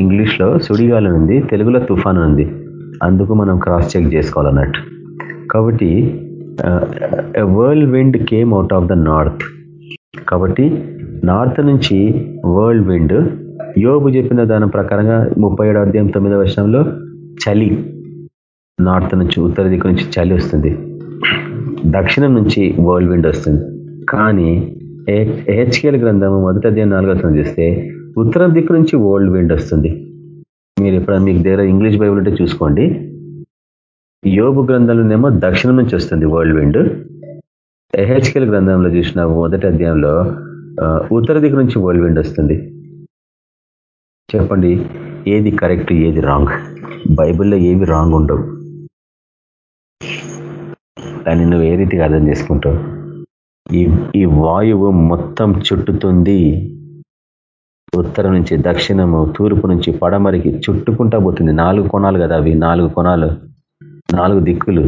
S1: ఇంగ్లీష్లో సుడిగాలం ఉంది తెలుగులో తుఫాన్ ఉంది. అందుకు మనం క్రాస్ చెక్ చేసుకోవాలన్నట్టు. కాబట్టి whirlwind came out of the north కాబట్టి నార్త్ నుంచి వరల్డ్ విండ్ యోగు చెప్పిన దాని ప్రకారంగా ముప్పై ఏడు అధ్యాయం తొమ్మిదో వర్షంలో చలి నార్త్ నుంచి ఉత్తర దిక్కు నుంచి చలి వస్తుంది. దక్షిణం నుంచి వరల్డ్ విండ్ వస్తుంది. కానీ హెచ్కేల్ గ్రంథము మొదటి అధ్యాయం నాలుగో వస్తుంది చూస్తే ఉత్తర దిక్కు నుంచి వరల్డ్ విండ్ వస్తుంది. మీరు ఎప్పుడైనా మీకు దగ్గర ఇంగ్లీష్ బైబుల్ ఉంటే చూసుకోండి. యోగు గ్రంథంలోనేమో దక్షిణం నుంచి వస్తుంది వరల్డ్ విండ్. ఎహెచ్కెల్ గ్రంథంలో చూసిన మొదటి అధ్యాయంలో ఉత్తర దిక్కు నుంచి వరల్డ్ విండ్ వస్తుంది. చెప్పండి ఏది కరెక్ట్ ఏది రాంగ్? బైబిల్లో ఏవి రాంగ్ ఉండవు? దాన్ని నువ్వు ఏ రీతిగా అర్థం చేసుకుంటావు? ఈ ఈ వాయువు మొత్తం చుట్టుతుంది. ఉత్తరం నుంచి దక్షిణము తూర్పు నుంచి పడమరికి చుట్టుకుంటా పోతుంది. నాలుగు కోణాలు కదా అవి? నాలుగు కోణాలు. నాలుగు దిక్కులు.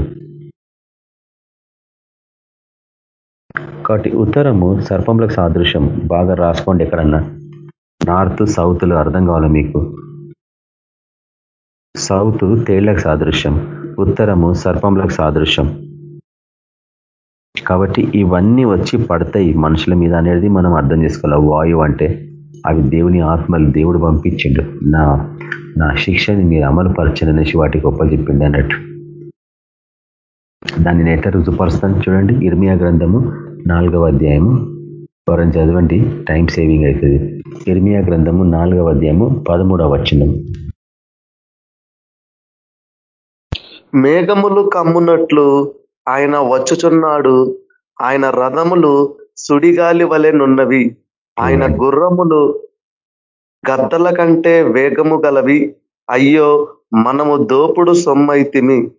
S1: కాబట్టి ఉత్తరము సర్పంలకు సాదృశ్యం. బాగా రాసుకోండి ఎక్కడన్నా. నార్త్ సౌత్లు అర్థం కావాలి మీకు. సౌత్ తేళ్ళకు సాదృశ్యం. ఉత్తరము సర్పంలకు సాదృశ్యం. కాబట్టి ఇవన్నీ వచ్చి పడతాయి మనుషుల మీద అనేది మనం అర్థం చేసుకోవాలి. వాయువు అంటే అవి దేవుని ఆత్మలు దేవుడు పంపించిండు. నా నా శిక్షని మీరు అమలు పరచననేసి వాటికి ఒప్పచెప్పిండు అన్నట్టు. దాన్ని ఎట్లా రుజుపరుస్తాను చూడండి. ఇర్మియా గ్రంథము నాలుగవ అధ్యాయము. వరం చదవండి. టైం సేవింగ్ అవుతుంది ఇర్మియా గ్రంథము నాలుగవ అధ్యాయము పదమూడవ వచనం.
S2: మేఘములు కమ్మునట్లు ఆయన వచ్చుచున్నాడు. ఆయన రథములు సుడిగాలి వలెనున్నవి ఆయన గుర్రములు గద్దల కంటే వేగము గలవి. అయ్యో మనము దోపుడు సొమ్మైతిమి.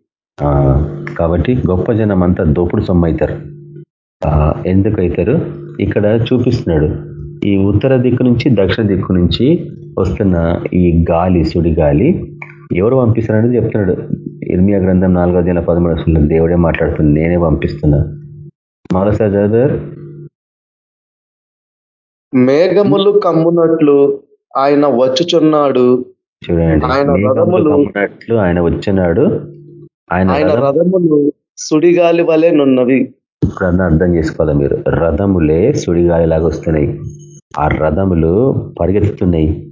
S1: కాబట్టి గొప్ప జనం అంతా దోపుడు సొమ్మవుతారు ఎందుకు అవుతారు ఇక్కడ చూపిస్తున్నాడు. ఈ ఉత్తర దిక్కు నుంచి దక్షిణ దిక్కు నుంచి వస్తున్న ఈ గాలి సుడి గాలి ఎవరు పంపిస్తున్నాడని చెప్తున్నాడు. ఇర్మియా గ్రంథం నాలుగో దిన పదమూడు దేవుడే మాట్లాడుతుంది. నేనే పంపిస్తున్నా. చదువు
S2: మేఘములు కమ్మునట్లు ఆయన వచ్చుచున్నాడు.
S1: చూడండి
S2: ఆయన రథములు
S1: కమ్మునట్లు ఆయన వచ్చినాడు ఆయన
S2: ఆయన
S1: రథం-
S2: రథములు సుడిగాలి వలె నున్నవి.
S1: ఇప్పుడన్నా అర్థం చేసుకోవాలి మీరు. రథములే సుడిగాలిలాగా వస్తున్నాయి. ఆ రథములు పరిగెత్తుతున్నాయి.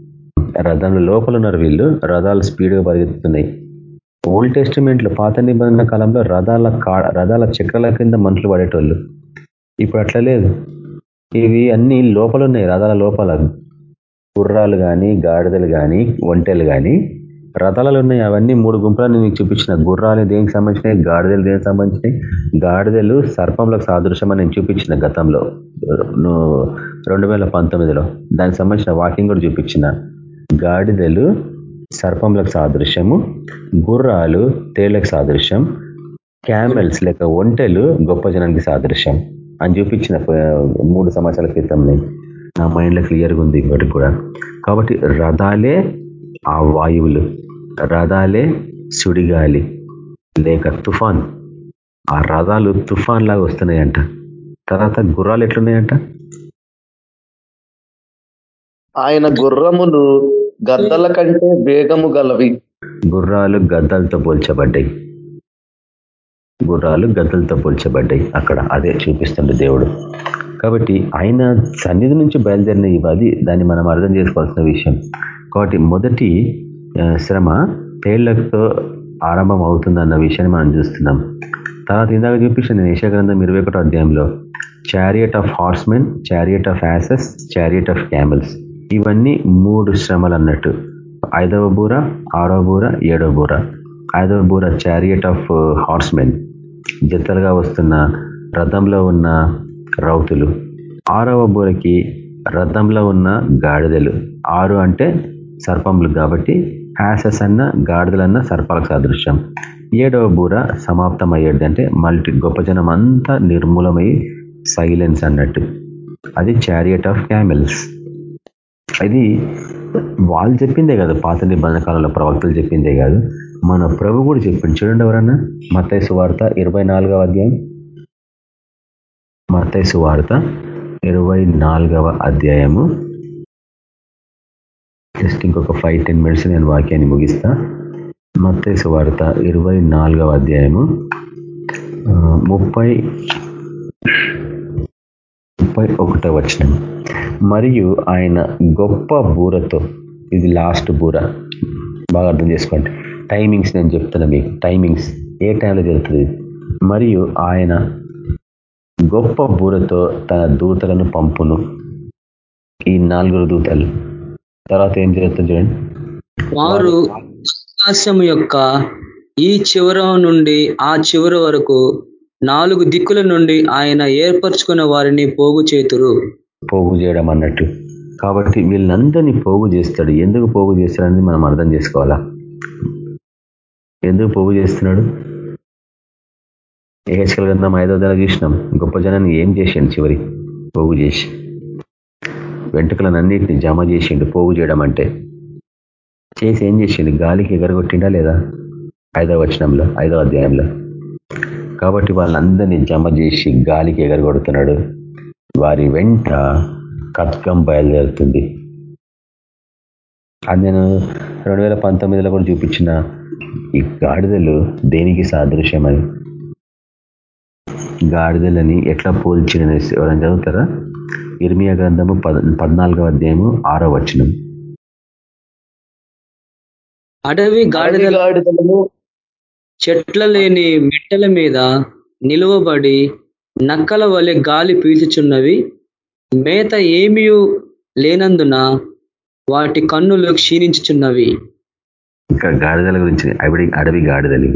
S1: రథముల లోపల ఉన్నారు వీళ్ళు. రథాలు స్పీడ్గా పరిగెత్తుతున్నాయి. ఓల్డ్ టెస్టిమెంట్లో పాత నిబంధన కాలంలో రథాల కా రథాల చక్రాల కింద మనుషులు పడేటోళ్ళు. ఇప్పుడు అట్లా లేదు. ఇవి అన్ని లోపల ఉన్నాయి రథాల లోపల. గుర్రాలు కానీ గాడిదలు కానీ ఒంటెలు కానీ రథాలలో ఉన్నాయి. అవన్నీ మూడు గుంపులను మీకు చూపించిన. గుర్రాలు దేనికి సంబంధించినవి గాడిదలు దేనికి సంబంధించినవి గాడిదలు సర్పంలకు సాదృశ్యం అని నేను చూపించిన గతంలో. రెండు వేల పంతొమ్మిదిలో. దానికి సంబంధించిన వాకింగ్ కూడా చూపించిన. గాడిదలు సర్పంలకు సాదృశ్యము గుర్రాలు తేళ్ళకు సాదృశ్యం క్యామెల్స్ లేక ఒంటెలు గొప్ప జనానికి సాదృశ్యం. అని చూపించిన మూడు సంవత్సరాల క్రితం నా మైండ్లో క్లియర్గా ఉంది ఇప్పటికి కూడా. కాబట్టి రథాలే ఆ వాయువులు రథాలే సుడిగాలి. లేక తుఫాన్ ఆ రథాలు తుఫాన్ లాగా వస్తున్నాయంట. తర్వాత గుర్రాలు ఎట్లున్నాయంట?
S2: ఆయన గుర్రములు గద్దల కంటే వేగము గలవి.
S1: గుర్రాలు గద్దలతో పోల్చబడ్డాయి. గుర్రాలు గద్దలతో పోల్చబడ్డాయి. అక్కడ అదే చూపిస్తుండే దేవుడు. కాబట్టి ఆయన సన్నిధి నుంచి బయలుదేరిన ఇవది దాన్ని మనం అర్థం చేసుకోవాల్సిన విషయం. కాబట్టి మొదటి శ్రమ తేళ్ళతో ఆరంభం అవుతుందన్న విషయాన్ని మనం చూస్తున్నాం. తర్వాత ఇందాక చూపించిన నేను యశగ్రంథం ఇరవై ఒకటో అధ్యాయంలో chariot of horsemen chariot of asses chariot of camels ఇవన్నీ మూడు శ్రమలు అన్నట్టు. ఐదవ బూర ఆరో బూర ఏడవ బూర. ఐదవ బూర చారియట్ ఆఫ్ హార్స్మెన్ జతలుగా వస్తున్న రథంలో ఉన్న రౌతులు. ఆరవ బూరకి రథంలో ఉన్న గాడిదలు. ఆరు అంటే సర్పములు కాబట్టి యాసెస్ అన్న గాడిదలన్న సర్పాలకు సాదృశ్యం. ఏడవ బూర సమాప్తం అయ్యేది అంటే మల్టీ గొప్ప జనం అంతా నిర్మూలమై సైలెన్స్ అన్నట్టు. అది చారియట్ ఆఫ్ క్యామెల్స్ అది వాళ్ళు చెప్పిందే కాదు పాత నిబంధన కాలంలో ప్రవక్తలు చెప్పిందే కాదు. మన ప్రభు కూడా చెప్పింది చూడండి ఎవరన్నా? మతైసు వార్త ఇరవై నాలుగవ అధ్యాయం. మతైసు వార్త ఇరవై నాలుగవ అధ్యాయము. జస్ట్ ఇంకొక ఫైవ్ టెన్ మినిట్స్ నేను వాక్యాన్ని ముగిస్తా. మత్తయి వార్త ఇరవై నాలుగవ అధ్యాయము ముప్పై ముప్పై ఒకటో వచనం. మరియు ఆయన గొప్ప బూరతో ఇది లాస్ట్ బూర. బాగా అర్థం చేసుకోండి. టైమింగ్స్ నేను చెప్తున్నా మీకు. టైమింగ్స్ ఏ టైంలో జరుగుతుంది? మరియు ఆయన గొప్ప బూరతో తన దూతలను పంపును. ఈ నాలుగురు దూతలు. తర్వాత ఏం జరుగుతుంది చూడండి.
S3: వారు ఆకాశము యొక్క ఈ చివర నుండి ఆ చివర వరకు నాలుగు దిక్కుల నుండి ఆయన ఏర్పరచుకున్న వారిని పోగు చేతురు.
S1: పోగు చేయడం అన్నట్టు. కాబట్టి వీళ్ళందరినీ పోగు చేస్తాడు. ఎందుకు పోగు చేస్తాడని మనం అర్థం చేసుకోవాలా? ఎందుకు పోగు చేస్తున్నాడు? ఏహెచ్కల్ గ్రంథం ఐదో ధర చూసినాం. గొప్ప జనాన్ని ఏం చేసిండు చివరి? పోగు చేసి. వెంట్రుకలను అన్నింటినీ జమ చేసిండు పోగు చేయడం అంటే. చేసి ఏం చేసిండు? గాలికి ఎగరగొట్టిండా లేదా? ఐదవ వచనంలో ఐదవ అధ్యాయంలో. కాబట్టి వాళ్ళందరినీ జమ చేసి గాలికి ఎగరగొడుతున్నాడు. వారి వెంట కత్కం బయలుదేరుతుంది. అది నేను రెండు వేల పంతొమ్మిదిలో కూడా చూపించిన ఈ గాడిదలు దేనికి సాదృశ్యమని? గాడిదలని ఎట్లా పోల్చిన ఎవరైనా చదువుతారా? ఇర్మియా గ్రంథము పద్నాలుగవ అధ్యాయము ఆరో వచనం.
S3: అడవి గాడిదలను చెట్ల లేని మెట్టల మీద నిలువబడి నక్కల వలె గాలి పీల్చుచున్నవి. మేత ఏమీ లేనందున వాటి కన్నులు క్షీణించుచున్నవి.
S1: ఇక్కడ గాడిదల గురించి అడవి అడవి గాడిదలు.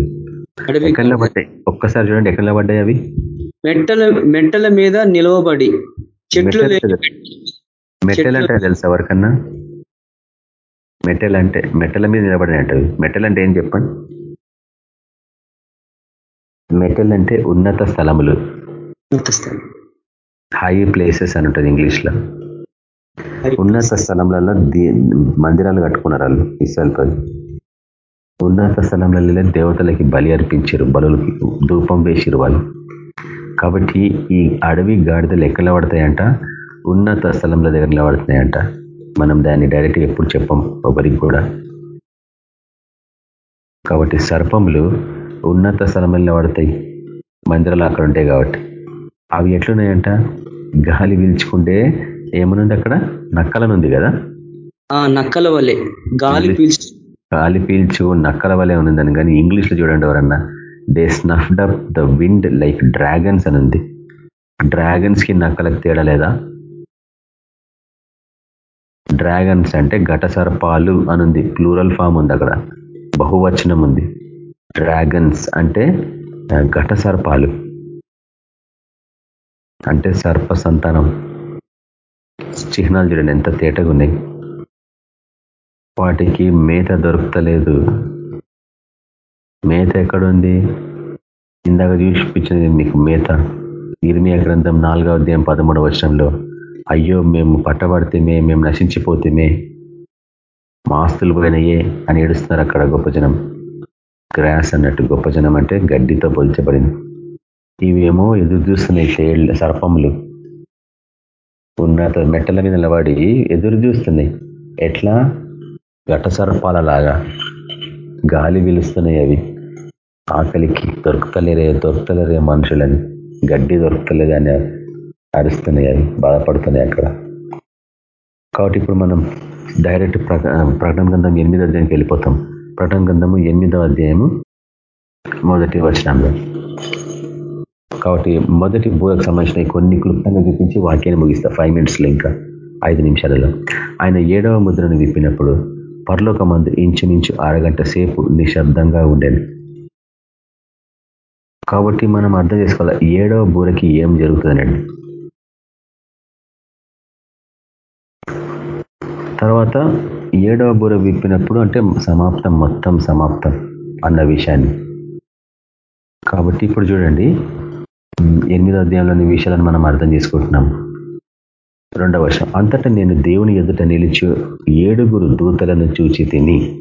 S1: ఎక్కడ పడ్డాయి? ఒక్కసారి చూడండి ఎక్కడ పడ్డాయి అవి?
S3: మెట్టల మెట్టల మీద నిలవబడి చెట్లు
S1: మెట్టలు అంటే తెలుసా ఎవరికన్నా? మెట్టెలు అంటే మెట్టల మీద నిలబడిన అంటది మెట్టెలు అంటే ఏం చెప్పండి? మెటల్ అంటే ఉన్నత స్థలములు. హై ప్లేసెస్ అని ఉంటుంది ఇంగ్లీష్లో. ఉన్నత స్థలంలో మందిరాలు కట్టుకున్నారు వాళ్ళు ఇస్రాయల్ ప్రజలు. ఉన్నత స్థలంలో దేవతలకి బలి అర్పించారు బలులకి ధూపం వేసిరు వాళ్ళు. కాబట్టి ఈ అడవి గాడిదలు ఎక్కడ పడతాయంట ఉన్నత స్థలంలో దగ్గర నిలబడుతున్నాయంట. మనం దాన్ని డైరెక్ట్గా ఎప్పుడు చెప్పం ఒకరికి కూడా. కాబట్టి సర్పములు ఉన్నత స్థలంలో పడతాయి మందిరాలు అక్కడ ఉంటాయి కాబట్టి. అవి ఎట్లున్నాయంట? గాలి పీల్చుకుంటే ఏమనుంది అక్కడ? నక్కలనుంది కదా?
S3: నక్కల వలె గాలి పీల్చు
S1: గాలి పీల్చు నక్కల వలె ఉన్నదని. కానీ ఇంగ్లీష్లో చూడండి ఎవరన్నా. They snuffed up the wind like dragons అని ఉంది. డ్రాగన్స్కి నక్కలకు తేడా లేదా? డ్రాగన్స్ అంటే ఘట సర్పాలు అనుంది ప్లూరల్ ఫామ్ ఉంది అక్కడ. బహువచనం ఉంది. డ్రాగన్స్ అంటే ఘట సర్పాలు అంటే సర్ప సంతానం. చిహ్నాలు చూడండి ఎంత తేటగా ఉన్నాయి. వాటికి మేత దొరుకుతలేదు. మేత ఎక్కడుంది? ఇందాక చూపించినది మీకు మేత. ఇర్మియా గ్రంథం నాలుగవ అధ్యాయం పదమూడవ వర్షంలో అయ్యో మేము పట్టబడితేమే మేము నశించిపోతేమే మాస్తులు పోయినయే అని ఏడుస్తున్నారు అక్కడ గొప్ప జనం. గ్రాస్ అన్నట్టు గొప్ప జనం అంటే గడ్డితో పోల్చబడింది. ఇవేమో ఎదురు చూస్తున్నాయి తేళ్ళ సర్పములు. ఉన్నత మెట్టల మీద నిలబడి ఎదురు చూస్తున్నాయి. ఎట్లా? ఘట లాగా గాలి పిలుస్తున్నాయి అవి. ఆకలికి దొరకలేరే దొరకలేరే మనుషులని. గడ్డి దొరకలేదు అని అరుస్తున్నాయి అవి. బాధపడుతున్నాయి అక్కడ. కాబట్టి ఇప్పుడు మనం డైరెక్ట్ ప్రకటన గంధం ఎనిమిదో అధ్యాయంకి వెళ్ళిపోతాం. ప్రకటన గంధము ఎనిమిదో అధ్యాయము మొదటి వచనంలో. కాబట్టి మొదటి బూరకు సంబంధించిన కొన్ని క్లుప్తంగా చూపించి వాక్యాన్ని ముగిస్తా. ఫైవ్ మినిట్స్లో ఇంకా ఐదు నిమిషాలలో. ఆయన ఏడవ ముద్రను విప్పినప్పుడు పరలోకమందు ఇంచుమించు అరగంట సేపు నిశ్శబ్దంగా ఉండేది కాబట్టి మనం అర్థం చేసుకోవాలి ఏడవ బూరకి ఏం జరుగుతుందండి తర్వాత ఏడవ బూర విప్పినప్పుడు అంటే సమాప్తం మొత్తం సమాప్తం అన్న విషయాన్ని. కాబట్టి ఇప్పుడు చూడండి ఎనిమిదో అధ్యాయంలోని విషయాలను మనం అర్థం చేసుకుంటున్నాం రెండవ వర్షం. అంతటా నేను దేవుని ఎదుట నిలిచి ఏడుగురు దూతలను చూచి తిని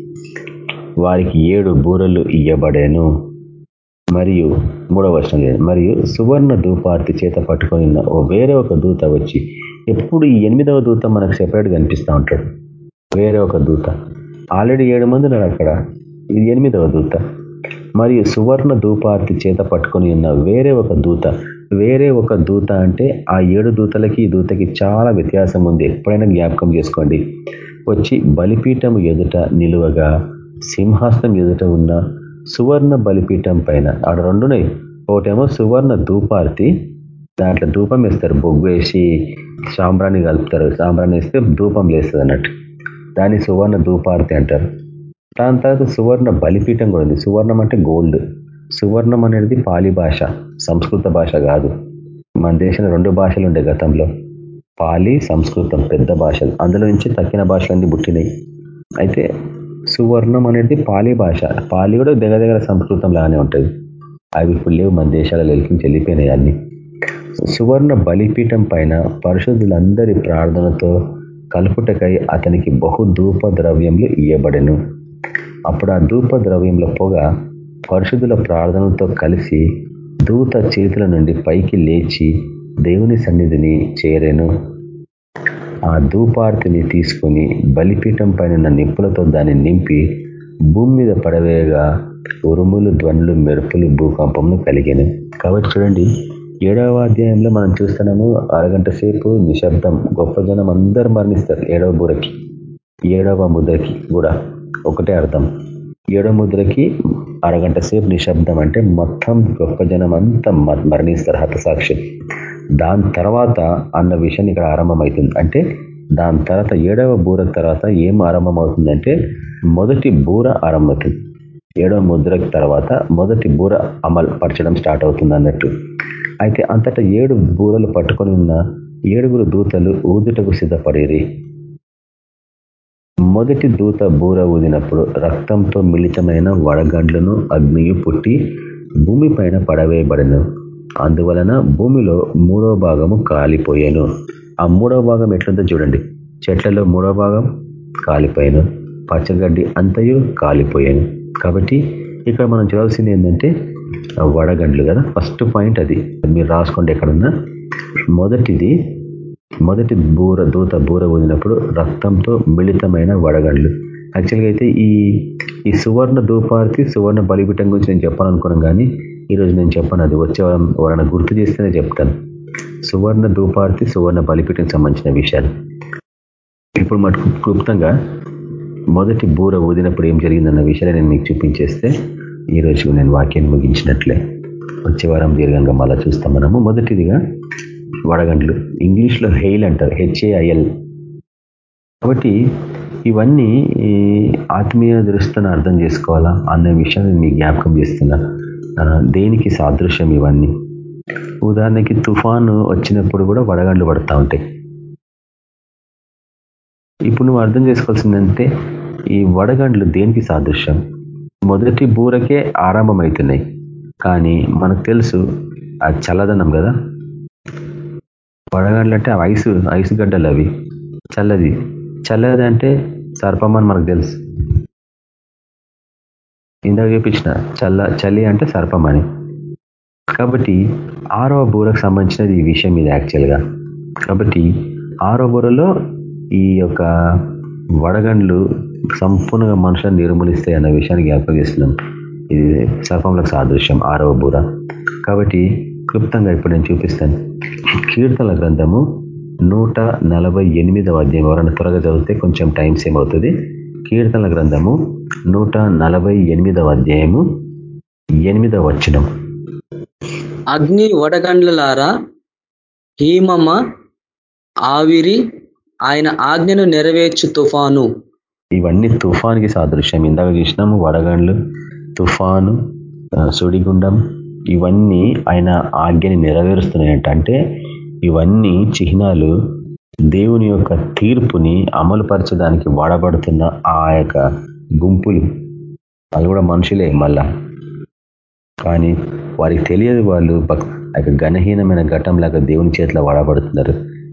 S1: వారికి ఏడు బూరలు ఇయ్యబడాను. మరియు మూడవ వర్షం మరియు సువర్ణ దూపార్తి చేత పట్టుకొని ఓ వేరే ఒక దూత వచ్చి ఎప్పుడు ఈ ఎనిమిదవ దూత మనకు సెపరేట్ కనిపిస్తూ ఉంటాడు. వేరే ఒక దూత. ఆల్రెడీ ఏడు మంది ఉన్నారు అక్కడ. ఇది ఎనిమిదవ దూత. మరియు సువర్ణ దూపార్తి చేత పట్టుకొని ఉన్న వేరే ఒక దూత వేరే ఒక దూత అంటే ఆ ఏడు దూతలకి ఈ దూతకి చాలా వ్యత్యాసం ఉంది. ఎప్పుడైనా జ్ఞాపకం చేసుకోండి. వచ్చి బలిపీఠం ఎదుట నిలువగా సింహాసనం ఎదుట ఉన్న సువర్ణ బలిపీఠం పైన ఆడ రెండున్నాయి. ఒకటేమో సువర్ణ ధూపార్తి దాంట్లో ధూపం వేస్తారు. బొగ్గు వేసి సాంబ్రాన్ని కలుపుతారు. సాంబ్రాన్ని వేస్తే ధూపం లేస్తుంది అన్నట్టు. దాన్ని సువర్ణ ధూపార్తి అంటారు. దాని తర్వాత సువర్ణ బలిపీఠం కూడా ఉంది. సువర్ణం అంటే గోల్డ్. సువర్ణం అనేది పాలి భాష సంస్కృత భాష కాదు. మన దేశంలో రెండు భాషలు ఉండే గతంలో. పాలి సంస్కృతం పెద్ద భాషలు. అందులో నుంచి తక్కిన భాషలన్నీ పుట్టినాయి. అయితే సువర్ణం అనేది పాలి భాష. పాలి కూడా దగ్గర దగ్గర సంస్కృతం లాగానే ఉంటుంది. అవి ఇప్పుడు లేవు మన దేశాలలో వెళ్ళి వెళ్ళిపోయినాయి అన్ని. సువర్ణ బలిపీఠం పైన పరిశుద్ధులందరి ప్రార్థనతో కలుపుటకై అతనికి బహు ధూప ద్రవ్యములు ఇయ్యబడెను. అప్పుడు ఆ ధూప ద్రవ్యంలో పొగ పరిశుద్ధుల ప్రార్థనలతో కలిసి దూత చేతుల నుండి పైకి లేచి దేవుని సన్నిధిని చేరెను. ఆ ధూపార్తిని తీసుకుని బలిపీఠం పైన నిప్పులతో దాన్ని నింపి భూమి మీద పడవేయగా ఉరుములు ధ్వనులు మెరుపులు భూకంపములు కలిగాను. కాబట్టి చూడండి ఏడవ అధ్యాయంలో మనం చూస్తున్నాము అరగంట సేపు నిశ్శబ్దం గొప్ప జనం అందరు మరణిస్తారు ఏడవ బురకి ఏడవ ముద్రకి కూడా. ఒకటే అర్థం. ఏడవ ముద్రకి అరగంట సేపు నిశ్శబ్దం అంటే మొత్తం గొప్ప జనం అంతా మరణిస్తారు హతసాక్షి దాని తర్వాత అన్న విషయం ఇక్కడ ఆరంభమవుతుంది. అంటే దాని తర్వాత ఏడవ బూర తర్వాత ఏం ఆరంభమవుతుందంటే మొదటి బూర ఆరంభమవుతుంది ఏడవ ముద్ర తర్వాత మొదటి బూర అమలు పరచడం స్టార్ట్ అవుతుంది అన్నట్టు. అయితే అంతటా ఏడు బూరలు పట్టుకొని ఉన్న ఏడుగురు దూతలు ఊదుటకు సిద్ధపడేరి మొదటి దూత బూర ఊదినప్పుడు రక్తంతో మిళితమైన వడగండ్లను అగ్నియు పుట్టి భూమి పైన పడవేయబడను. అందువలన భూమిలో మూడో భాగము కాలిపోయాను. ఆ మూడో భాగం ఎట్లుందో చూడండి. చెట్లలో మూడో భాగం కాలిపోయాను. పచ్చగడ్డి అంతయు కాలిపోయాను. కాబట్టి ఇక్కడ మనం చూడాల్సింది ఏంటంటే వడగండ్లు కదా. ఫస్ట్ పాయింట్ అది. మీరు రాసుకోండి ఎక్కడన్నా? మొదటిది మొదటి బూర దూత బూర ఊదినప్పుడు రక్తంతో మిళితమైన వడగండ్లు యాక్చువల్గా అయితే ఈ ఈ సువర్ణ దూపార్తి సువర్ణ బలిపీఠం గురించి నేను చెప్పాలనుకున్నాను కానీ ఈరోజు నేను చెప్పాను. అది వచ్చే ఎవరైనా గుర్తు చేస్తేనే చెప్తాను. సువర్ణ దూపార్తి సువర్ణ బలిపీఠం సంబంధించిన విషయాలు. ఇప్పుడు మటుకు క్లుప్తంగా మొదటి బూర ఊదినప్పుడు ఏం జరిగిందన్న విషయాలు నేను మీకు చూపించేస్తే ఈరోజు నేను వాక్యాన్ని ముగించినట్లే. వచ్చే వారం దీర్ఘంగా మళ్ళా చూస్తాం మనము. మొదటిదిగా వడగండ్లు. ఇంగ్లీష్లో హెయిల్ అంటారు హెచ్ఏఐఎల్. కాబట్టి ఇవన్నీ ఆత్మీయ దృష్టిని అర్థం చేసుకోవాలా అన్న విషయాన్ని మీకు జ్ఞాపకం చేస్తున్నా. దేనికి సాదృశ్యం ఇవన్నీ? ఉదాహరణకి తుఫాను వచ్చినప్పుడు కూడా వడగండ్లు పడతా ఉంటాయి. ఇప్పుడు నువ్వు అర్థం చేసుకోవాల్సిందంటే ఈ వడగండ్లు దేనికి సాదృశ్యం? మొదటి బూరకే ఆరంభమవుతున్నాయి. కానీ మనకు తెలుసు అది చల్లదనం కదా? వడగండ్లు అంటే ఐసు ఐసు గడ్డలు అవి. చల్లది. చల్లది అంటే సర్పమని మనకు తెలుసు. ఇందాక చూపించిన చల్ల చలి అంటే సర్పం అని కాబట్టి ఆరవ బూరకు సంబంధించినది ఈ విషయం ఇది యాక్చువల్గా. కాబట్టి ఆరవ బూరలో ఈ యొక్క వడగండ్లు సంపూర్ణంగా మనుషులను నిర్మూలిస్తాయి అన్న విషయాన్ని జ్ఞాపకం చేస్తున్నాం. ఇది సర్పంలకు సాదృశ్యం ఆరవ బూర. కాబట్టి క్లుప్తంగా ఇప్పుడు నేను చూపిస్తాను. కీర్తన గ్రంథము నూట నలభై ఎనిమిదవ అధ్యాయం. ఎవరైనా త్వరగా చదివితే కొంచెం టైం సేమ్ అవుతుంది. కీర్తన గ్రంథము నూట నలభై ఎనిమిదవ అధ్యాయము ఎనిమిదవ వచ్చినం
S3: అగ్ని వడగండ్లలారా హీమమ ఆవిరి ఆయన ఆజ్ఞను నెరవేర్చు తుఫాను.
S1: ఇవన్నీ తుఫాన్కి సాదృశ్యం. ఇందాక చూసినాము వడగండ్లు తుఫాను సుడిగుండం ఇవన్నీ ఆయన ఆజ్ఞని నెరవేరుస్తున్నాయంట అంటే ఇవన్నీ చిహ్నాలు దేవుని యొక్క తీర్పుని అమలుపరచడానికి వాడబడుతున్న ఆ యొక్క గుంపులు. అది కూడా మనుషులే మళ్ళా. కానీ వారికి తెలియదు వాళ్ళు ఘనహీనమైన ఘటంలాగా దేవుని చేతిలో వాడబడుతున్నారు.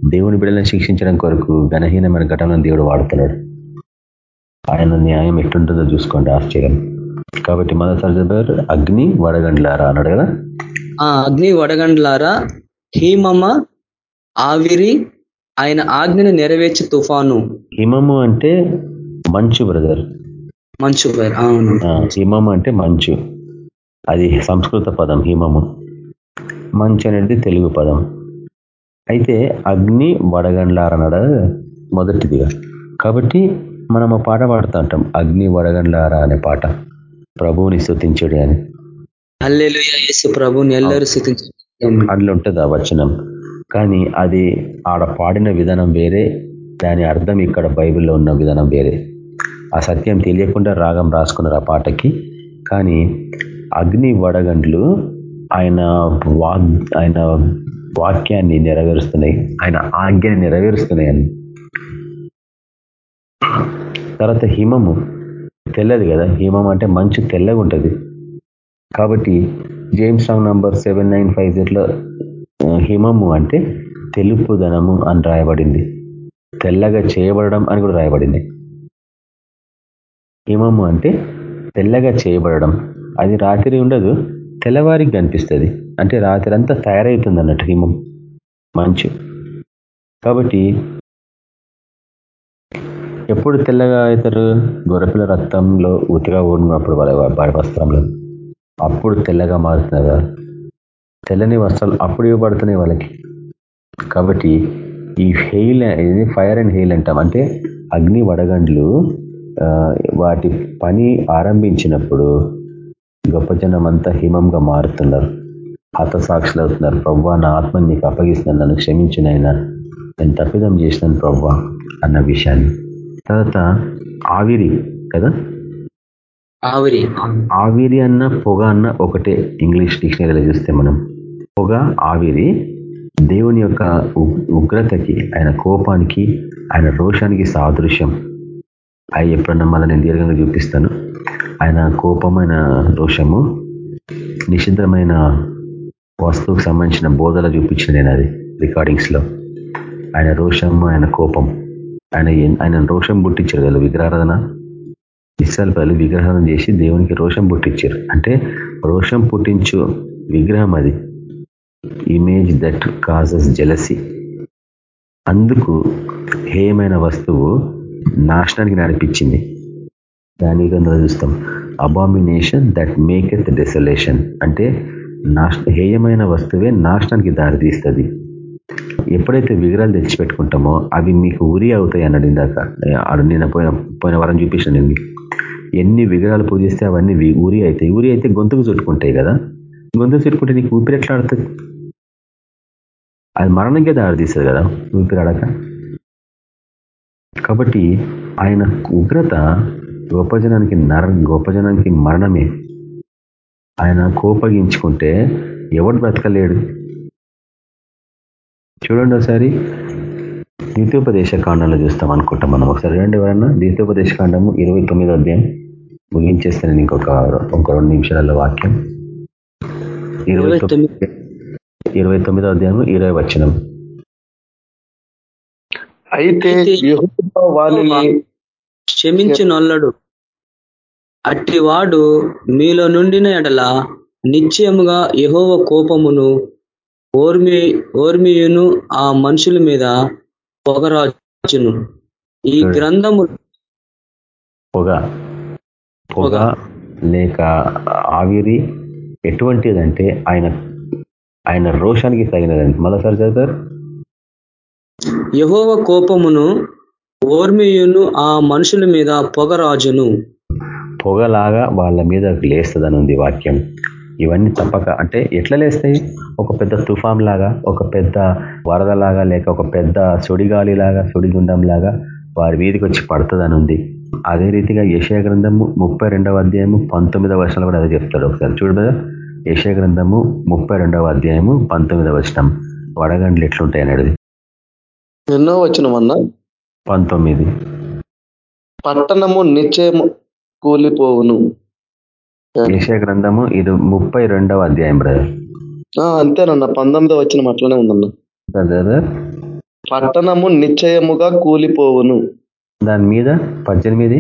S1: దేవుని బిడ్డలను శిక్షించడం కొరకు ఘనహీనమైన ఘటంలో దేవుడు వాడుతున్నాడు. ఆయన న్యాయం ఎట్లుంటుందో చూసుకోండి ఆశ్చర్యం. కాబట్టి మన సర్జబర్ అగ్ని వడగండ్లారా అన్నాడు కదా
S3: ఆ అగ్ని వడగండ్లారా హీమమ్మ ఆవిరి ఆయన ఆజ్ఞను నెరవేర్చి తుఫాను.
S1: హిమము అంటే మంచు బ్రదర్.
S3: మంచు అవును.
S1: హిమము అంటే మంచు. అది సంస్కృత పదం హిమము మంచు అనేది తెలుగు పదం. అయితే అగ్ని వడగండ్లారనడ మొదటిదిగా. కాబట్టి మనం పాట పాడుతూ ఉంటాం అగ్ని వడగండ్లారా అనే పాట. ప్రభువుని స్థుతించడు అని.
S3: ప్రభుని ఎల్లరూ
S1: అట్లా ఉంటుంది ఆ వచనం. కానీ అది ఆడ పాడిన విధానం వేరే దాని అర్థం ఇక్కడ బైబిల్లో ఉన్న విధానం వేరే. ఆ సత్యం తెలియకుండా రాగం రాసుకున్నారు ఆ పాటకి. కానీ అగ్ని వడగండ్లు ఆయన వాగ్ ఆయన వాక్యాన్ని నెరవేరుస్తున్నాయి. ఆయన ఆజ్ఞని నెరవేరుస్తున్నాయని. తర్వాత హిమము. తెల్లది కదా హిమం అంటే మంచు తెల్లగా ఉంటుంది. కాబట్టి James Strong number seven nine five zero హిమము అంటే తెలుపు ధనము అని రాయబడింది. తెల్లగా చేయబడడం అని కూడా రాయబడింది. హిమము అంటే తెల్లగా చేయబడడం. అది రాత్రి ఉండదు తెల్లవారికి కనిపిస్తుంది. అంటే రాత్రి అంతా తయారవుతుంది అన్నట్టు హిమం మంచు. కాబట్టి ఎప్పుడు తెల్లగా అవుతారు? గొర్రెపిల్ల రక్తంలో ఉతిగా ఊడినప్పుడు వాళ్ళ వస్త్రంలో. అప్పుడు తెల్లగా మారుతున్నారు తెల్లని వస్త్రాలు అప్పుడు ఇవ్వబడుతున్నాయి వాళ్ళకి. కాబట్టి ఈ హెయిల్ ఇది ఫైర్ అండ్ హెయిల్ అంటాం. అంటే అగ్ని వడగండ్లు వాటి పని ఆరంభించినప్పుడు గొప్ప జనం అంతా హిమంగా మారుతున్నారు. హతసాక్షులు అవుతున్నారు. ప్రవ్వా నా ఆత్మని నీకు అప్పగిస్తున్నాను. నన్ను క్షమించినైనా నేను తప్పిదం చేసినాను ప్రవ్వా అన్న విషయాన్ని. తర్వాత ఆవిరి కదా?
S3: ఆవిరి.
S1: ఆవిరి అన్న పొగ అన్న ఒకటే ఇంగ్లీష్ డిక్షనరీలో చూస్తే మనం. పొగ ఆవిరి దేవుని యొక్క ఉగ్రతకి ఆయన కోపానికి ఆయన రోషానికి సాదృశ్యం. అవి ఎప్పుడన్నా మళ్ళీ నేను దీర్ఘంగా చూపిస్తాను. ఆయన కోపమైన రోషము నిషిద్ధమైన వస్తువుకు సంబంధించిన బోధలు చూపించిన నేను అది రికార్డింగ్స్లో. ఆయన రోషం ఆయన కోపం. ఆయన ఆయన రోషం పుట్టించారు కదా విగ్రహారాధన? ఇస్రాయల్ విగ్రహం చేసి దేవునికి రోషం పుట్టించారు. అంటే రోషం పుట్టించు విగ్రహం అది. ఇమేజ్ దట్ కాజెస్ జెలసీ అందుకు హేయమైన వస్తువు నాశనానికి నడిపించింది. దాని కింద చూస్తాం. అబామినేషన్ దట్ మేకెత్ డెసలేషన్ అంటే నాశ హేయమైన వస్తువే నాశనానికి దారితీస్తుంది. ఎప్పుడైతే విగ్రహాలు తెచ్చిపెట్టుకుంటామో అవి మీకు ఉరి అవుతాయి అన్నాడు ఇందాక. నేను పోయిన పోయిన వారం చూపించాను నేను ఎన్ని విగ్రహాలు పూజిస్తే అవన్నీ ఊరి అవుతాయి. ఊరి అయితే గొంతుకు చుట్టుకుంటాయి కదా. గొంతుకు చుట్టుకుంటే నీకు ఊపిరి ఎట్లా అది మరణంకే దారితీస్తుంది కదా ఊపిరి కాబట్టి ఆయన ఉగ్రత గొప్ప జనానికి నర గొప్ప జనానికి మరణమే. ఆయన కోపగించుకుంటే ఎవడు బ్రతకలేడు? చూడండి ఒకసారి. ద్వితీయోపదేశ కాండంలో చూస్తాం అనుకుంటాం మనం ఒకసారి. రెండు ఎవరన్నా? ద్వితీయోపదేశ కాండము ఇరవై తొమ్మిదో అధ్యాయం. ముగించేస్తాను ఇంకొక ఒక రెండు నిమిషాల వాక్యం. ఇరవై ఇరవై తొమ్మిదో అధ్యాయం ఇరవై వచ్చినం
S2: అయితే
S3: క్షమించినొల్లడు అట్టివాడు మీలో నుండిన ఎడల నిశ్చయముగా యహోవ కోపమును ఓర్మి ఓర్మియును ఆ మనుషుల మీద పొగరాజును ఈ గ్రంథము
S1: పొగ. పొగ లేక ఆవిరి ఎటువంటిదంటే ఆయన ఆయన రోషానికి తగినదండి. మరోసారి చదువుతారు?
S3: యహోవ కోపమును ఓర్మియును ఆ మనుషుల మీద పొగరాజును.
S1: పొగలాగా వాళ్ళ మీద లేస్తుందని ఉంది వాక్యం. ఇవన్నీ తప్పక అంటే ఎట్లా లేస్తాయి? ఒక పెద్ద తుఫాన్ లాగా ఒక పెద్ద వరదలాగా లేక ఒక పెద్ద సుడిగాలి లాగా సుడిగుండం లాగా వారి వీధికి వచ్చి పడుతుందని ఉంది. అదే రీతిగా యశయ గ్రంథము ముప్పై రెండవ అధ్యాయము పంతొమ్మిదవ వర్షాలు కూడా అదే చెప్తాడు ఒకసారి. చూడు కదా యశయ గ్రంథము ముప్పై రెండవ అధ్యాయము పంతొమ్మిదవ వర్షం వడగండ్లు ఎట్లుంటాయి అనేది.
S2: ఎన్నో వచ్చినమన్నా
S1: పంతొమ్మిది.
S2: పట్టణము నిశ్చయము కూలిపోవును.
S1: ఏషియా గ్రంథము ఇది ముప్పై రెండవ అధ్యాయం బ్రదర్
S2: అంతేనన్న పంతొమ్మిదో వచ్చిన అట్లనే ఉందన్న. పట్టణము నిశ్చయముగా కూలిపోవును.
S1: దాని మీద పద్దెనిమిది.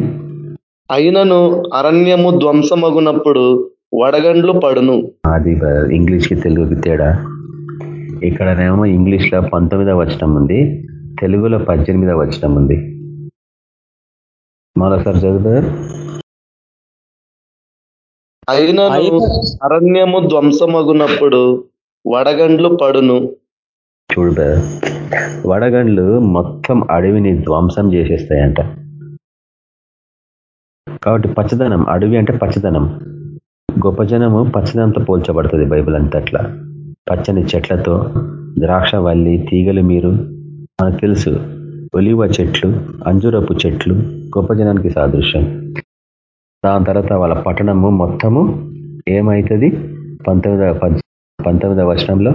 S2: అయినను అరణ్యము ధ్వంసమగునప్పుడు వడగండ్లు పడును.
S1: అది ఇంగ్లీష్కి తెలుగుకి తేడా. ఇక్కడనేమో ఇంగ్లీష్లో పంతొమ్మిదవ వచనం ఉంది తెలుగులో పద్దెనిమిదవ వచనం ఉంది. మరోసారి చదువు
S2: అయినా అరణ్యము ధ్వంసమగునప్పుడు వడగండ్లు పడును.
S1: చూడు వడగండ్లు మొత్తం అడవిని ధ్వంసం చేసేస్తాయంట. కాబట్టి పచ్చదనం అడవి అంటే పచ్చదనం. గొప్ప జనము పచ్చదనంతో పోల్చబడుతుంది బైబిల్ అంతట్లా. పచ్చని చెట్లతో ద్రాక్ష వల్లి తీగలు మీరు మనకు తెలుసు ఒలివ చెట్లు అంజురపు చెట్లు గొప్ప జనానికి సాదృశ్యం. దాని తర్వాత వాళ్ళ పట్టణము మొత్తము ఏమవుతుంది పంతొమ్మిదవ పంతొమ్మిదవ వర్షంలో?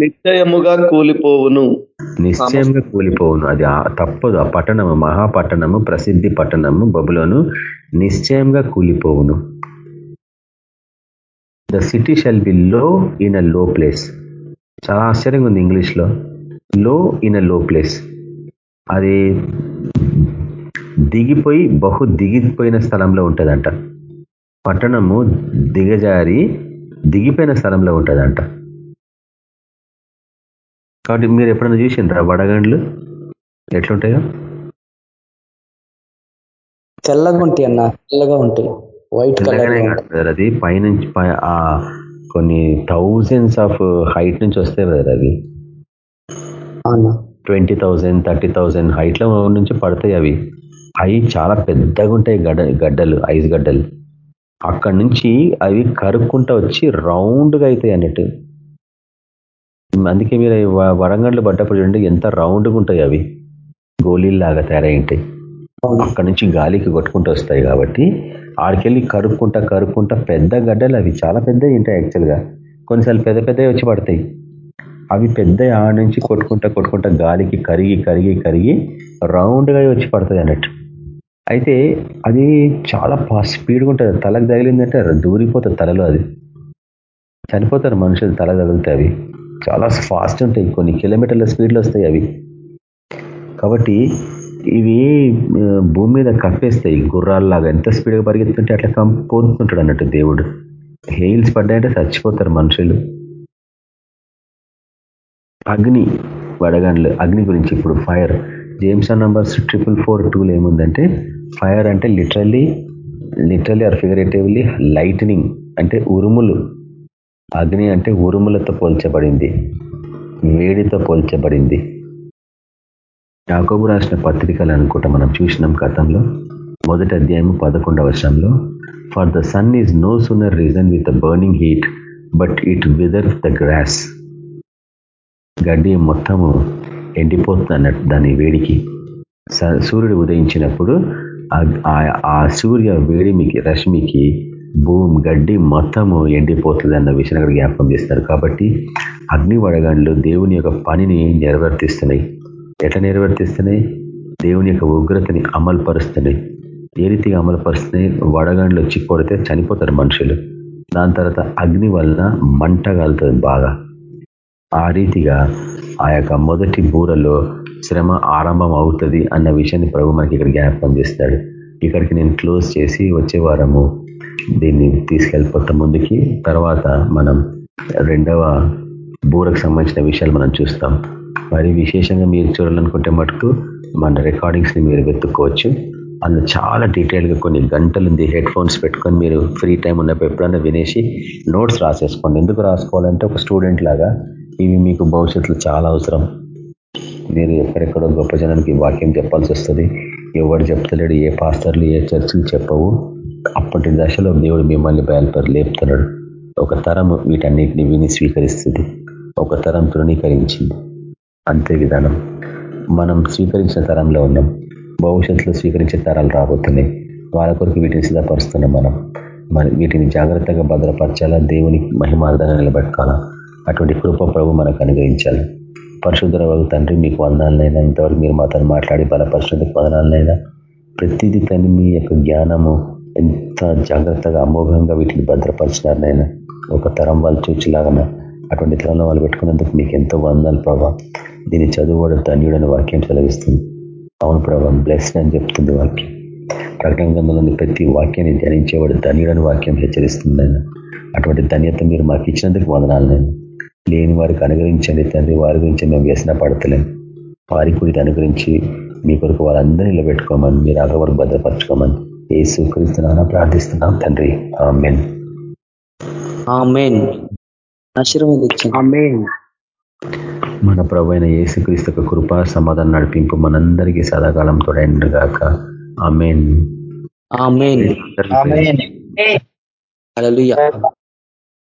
S2: నిశ్చయముగా కూలిపోవును.
S1: నిశ్చయంగా కూలిపోవును. అది తప్పదు. ఆ పట్టణము మహాపట్టణము ప్రసిద్ధి పట్టణము బబులోను నిశ్చయంగా కూలిపోవును. The city shall be low in a low place చాలా ఆశ్చర్యంగా ఉంది ఇంగ్లీష్లో. లో ఇన్ అ లో ప్లేస్ అది దిగిపోయి బహు దిగిపోయిన స్థలంలో ఉంటుందంట. పట్టణము దిగజారి దిగిపోయిన స్థలంలో ఉంటుందంట. కాబట్టి మీరు ఎప్పుడైనా చూసిండ్రా వడగండ్లు? ఎట్లుంటాయో?
S3: తెల్లగా ఉంటాయి అన్న తెల్లగా ఉంటాయి. వైట్ కలర్
S1: అది. పైనుంచి ఆ కొన్ని థౌజండ్స్ ఆఫ్ హైట్ నుంచి వస్తాయి కదా అవి ట్వంటీ థౌజండ్ థర్టీ థౌజండ్ హైట్లో నుంచి పడతాయి అవి. అవి చాలా పెద్దగా ఉంటాయి గడ్డ గడ్డలు ఐస్ గడ్డలు. అక్కడి నుంచి అవి కరుక్కుంటా వచ్చి రౌండ్గా అవుతాయి అన్నట్టు. అందుకే మీరు వరంగండ్లు పడ్డప్పుడు చూడండి ఎంత రౌండ్గా ఉంటాయి అవి. గోళీల్లాగా తయారై ఉంటాయి అక్కడి నుంచి గాలికి కొట్టుకుంటూ వస్తాయి కాబట్టి ఆడికెళ్ళి కరుక్కుంటా కరుక్కుంటా పెద్ద గడ్డలు అవి. చాలా పెద్దవి ఉంటాయి యాక్చువల్గా. కొన్నిసార్లు పెద్ద పెద్దవి వచ్చి పడతాయి. అవి పెద్ద ఆడ నుంచి కొట్టుకుంటా కొట్టుకుంటా గాలికి కరిగి కరిగి కరిగి రౌండ్గా వచ్చి పడతాయి అన్నట్టు. అయితే అది చాలా స్పీడ్గా ఉంటుంది. తలకు తగిలిందంటే దూరిపోతుంది తలలో అది. చనిపోతారు మనుషులు తల తగులుతాయి అవి. చాలా ఫాస్ట్ ఉంటాయి. కొన్ని కిలోమీటర్ల స్పీడ్లో వస్తాయి అవి. కాబట్టి ఇవి భూమి మీద కప్పేస్తాయి. గుర్రాల్లాగా ఎంత స్పీడ్గా పరిగెత్తుంటే అట్లా కంపోతుంటాడు అన్నట్టు దేవుడు. హెయిల్స్ పడ్డాయంటే చచ్చిపోతారు మనుషులు. అగ్ని వడగండ్లు అగ్ని గురించి ఇప్పుడు fire James numbers triple four టూలో ఏముందంటే ఫైర్ అంటే literally literally or figuratively lightning అంటే ఉరుములు. అగ్ని అంటే ఉరుములతో పోల్చబడింది. వేడితో పోల్చబడింది. యాకోబు రాసిన పత్రికలు అనుకుంటా మనం చూసినాం గతంలో. మొదటి అధ్యాయం పదకొండవ వర్షంలో for the sun is no sooner risen with the burning heat but it wither the grass గడ్డి మొత్తము ఎండిపోతుంది అన్నట్టు దాని వేడికి. సూర్యుడు ఉదయించినప్పుడు ఆ సూర్య వేడిమికి రశ్మికి భూమి గడ్డి మొత్తము ఎండిపోతుంది అన్న విషయం అక్కడ జ్ఞాపకం చేస్తారు. కాబట్టి అగ్ని వడగండ్లు దేవుని యొక్క పనిని నిర్వర్తిస్తున్నాయి. ఎట్లా నిర్వర్తిస్తున్నాయి? దేవుని యొక్క ఉగ్రతని అమలుపరుస్తున్నాయి. ఏ రీతిగా అమలుపరుస్తున్నాయి? వడగండ్లు వచ్చి కొడితే చనిపోతారు మనుషులు. దాని తర్వాత అగ్ని వలన మంట కలుతుంది బాగా. ఆ రీతిగా ఆ యొక్క మొదటి బూరలో శ్రమ ఆరంభం అవుతుంది అన్న విషయాన్ని ప్రభు మనకి ఇక్కడ జ్ఞాపకం చేస్తాడు. ఇక్కడికి నేను క్లోజ్ చేసి వచ్చే వారము దీన్ని తీసుకెళ్ళిపోతాం ముందుకి తర్వాత మనం రెండవ బూరకు సంబంధించిన విషయాలు మనం చూస్తాం. మరి విశేషంగా మీరు చూడాలనుకుంటే మటుకు మన రికార్డింగ్స్ని మీరు వెతుక్కోవచ్చు. అందులో చాలా డీటెయిల్గా కొన్ని గంటలు ఉంది హెడ్ ఫోన్స్ పెట్టుకొని మీరు ఫ్రీ టైం ఉన్నప్పుడు ఎప్పుడన్నా వినేసి నోట్స్ రాసేసుకోండి. ఎందుకు రాసుకోవాలంటే ఒక స్టూడెంట్ లాగా ఇవి మీకు భవిష్యత్తులో చాలా అవసరం. మీరు ఎక్కడెక్కడో గొప్ప జనానికి వాక్యం చెప్పాల్సి వస్తుంది. ఎవడు చెప్తలేడు ఏ పాస్టర్లు ఏ చర్చిలు చెప్పవు. అప్పటి దశలో దేవుడు మిమ్మల్ని బయలుపరి లేపుతున్నాడు. ఒక తరం వీటన్నిటిని విని స్వీకరిస్తుంది. ఒక తరం తృణీకరించింది. అంతే విధానం. మనం స్వీకరించిన తరంలో ఉన్నాం. భవిష్యత్తులో స్వీకరించే తరాలు రాబోతున్నాయి. వాళ్ళ కొరకు వీటిని సిద్ధపరుస్తున్నాం మనం. మరి వీటిని జాగ్రత్తగా భద్రపరచాలా? దేవునికి మహిమార్థంగా నిలబెట్టుకోవాలా? అటువంటి కృప ప్రభు మనకు అనుగ్రహించాలి. పరిశుద్ధ తండ్రి మీకు వందాలనైనా ఇంతవరకు మీరు మాతో మాట్లాడి బలపరిచినందుకు వందనాలనైనా ప్రతిదీ తని మీ యొక్క జ్ఞానము ఎంత జాగ్రత్తగా అమోఘంగా వీటిని భద్రపరిచినారనైనా ఒక తరం వాళ్ళు చూచిలాగన అటువంటి తరంలో వాళ్ళు పెట్టుకున్నందుకు మీకు ఎంతో వందాలు ప్రభా. దీన్ని చదువుకోవడం ధన్యుడని వాక్యం చదివిస్తుంది అవును ప్రభావం బ్లెస్డ్ అని చెప్తుంది వాక్యం. ప్రకటన ప్రతి వాక్యాన్ని ధ్యానించేవాడు ధన్యుడని వాక్యం హెచ్చరిస్తుంది అటువంటి ధన్యత మీరు మాకు ఇచ్చినందుకు వదనాలు నేను లేని వారికి అనుగ్రహించండి తండ్రి. వారి గురించి మేము వ్యసన పడతలేం. కూడా అనుగ్రహించి మీ కొరకు వాళ్ళందరినీ నిలబెట్టుకోమని మీరు అక్కడ వరకు భద్రపరచుకోమని ఏ స్వీకరిస్తున్నానో ప్రార్థిస్తున్నాం తండ్రి.
S3: మెయిన్
S1: మన ప్రభు అయిన యేసుక్రీస్తు కృపా సమాధానం నడిపింపు మనందరికీ సదాకాలం తోడైండుగాక ఆమెన్.
S3: ఆమెన్.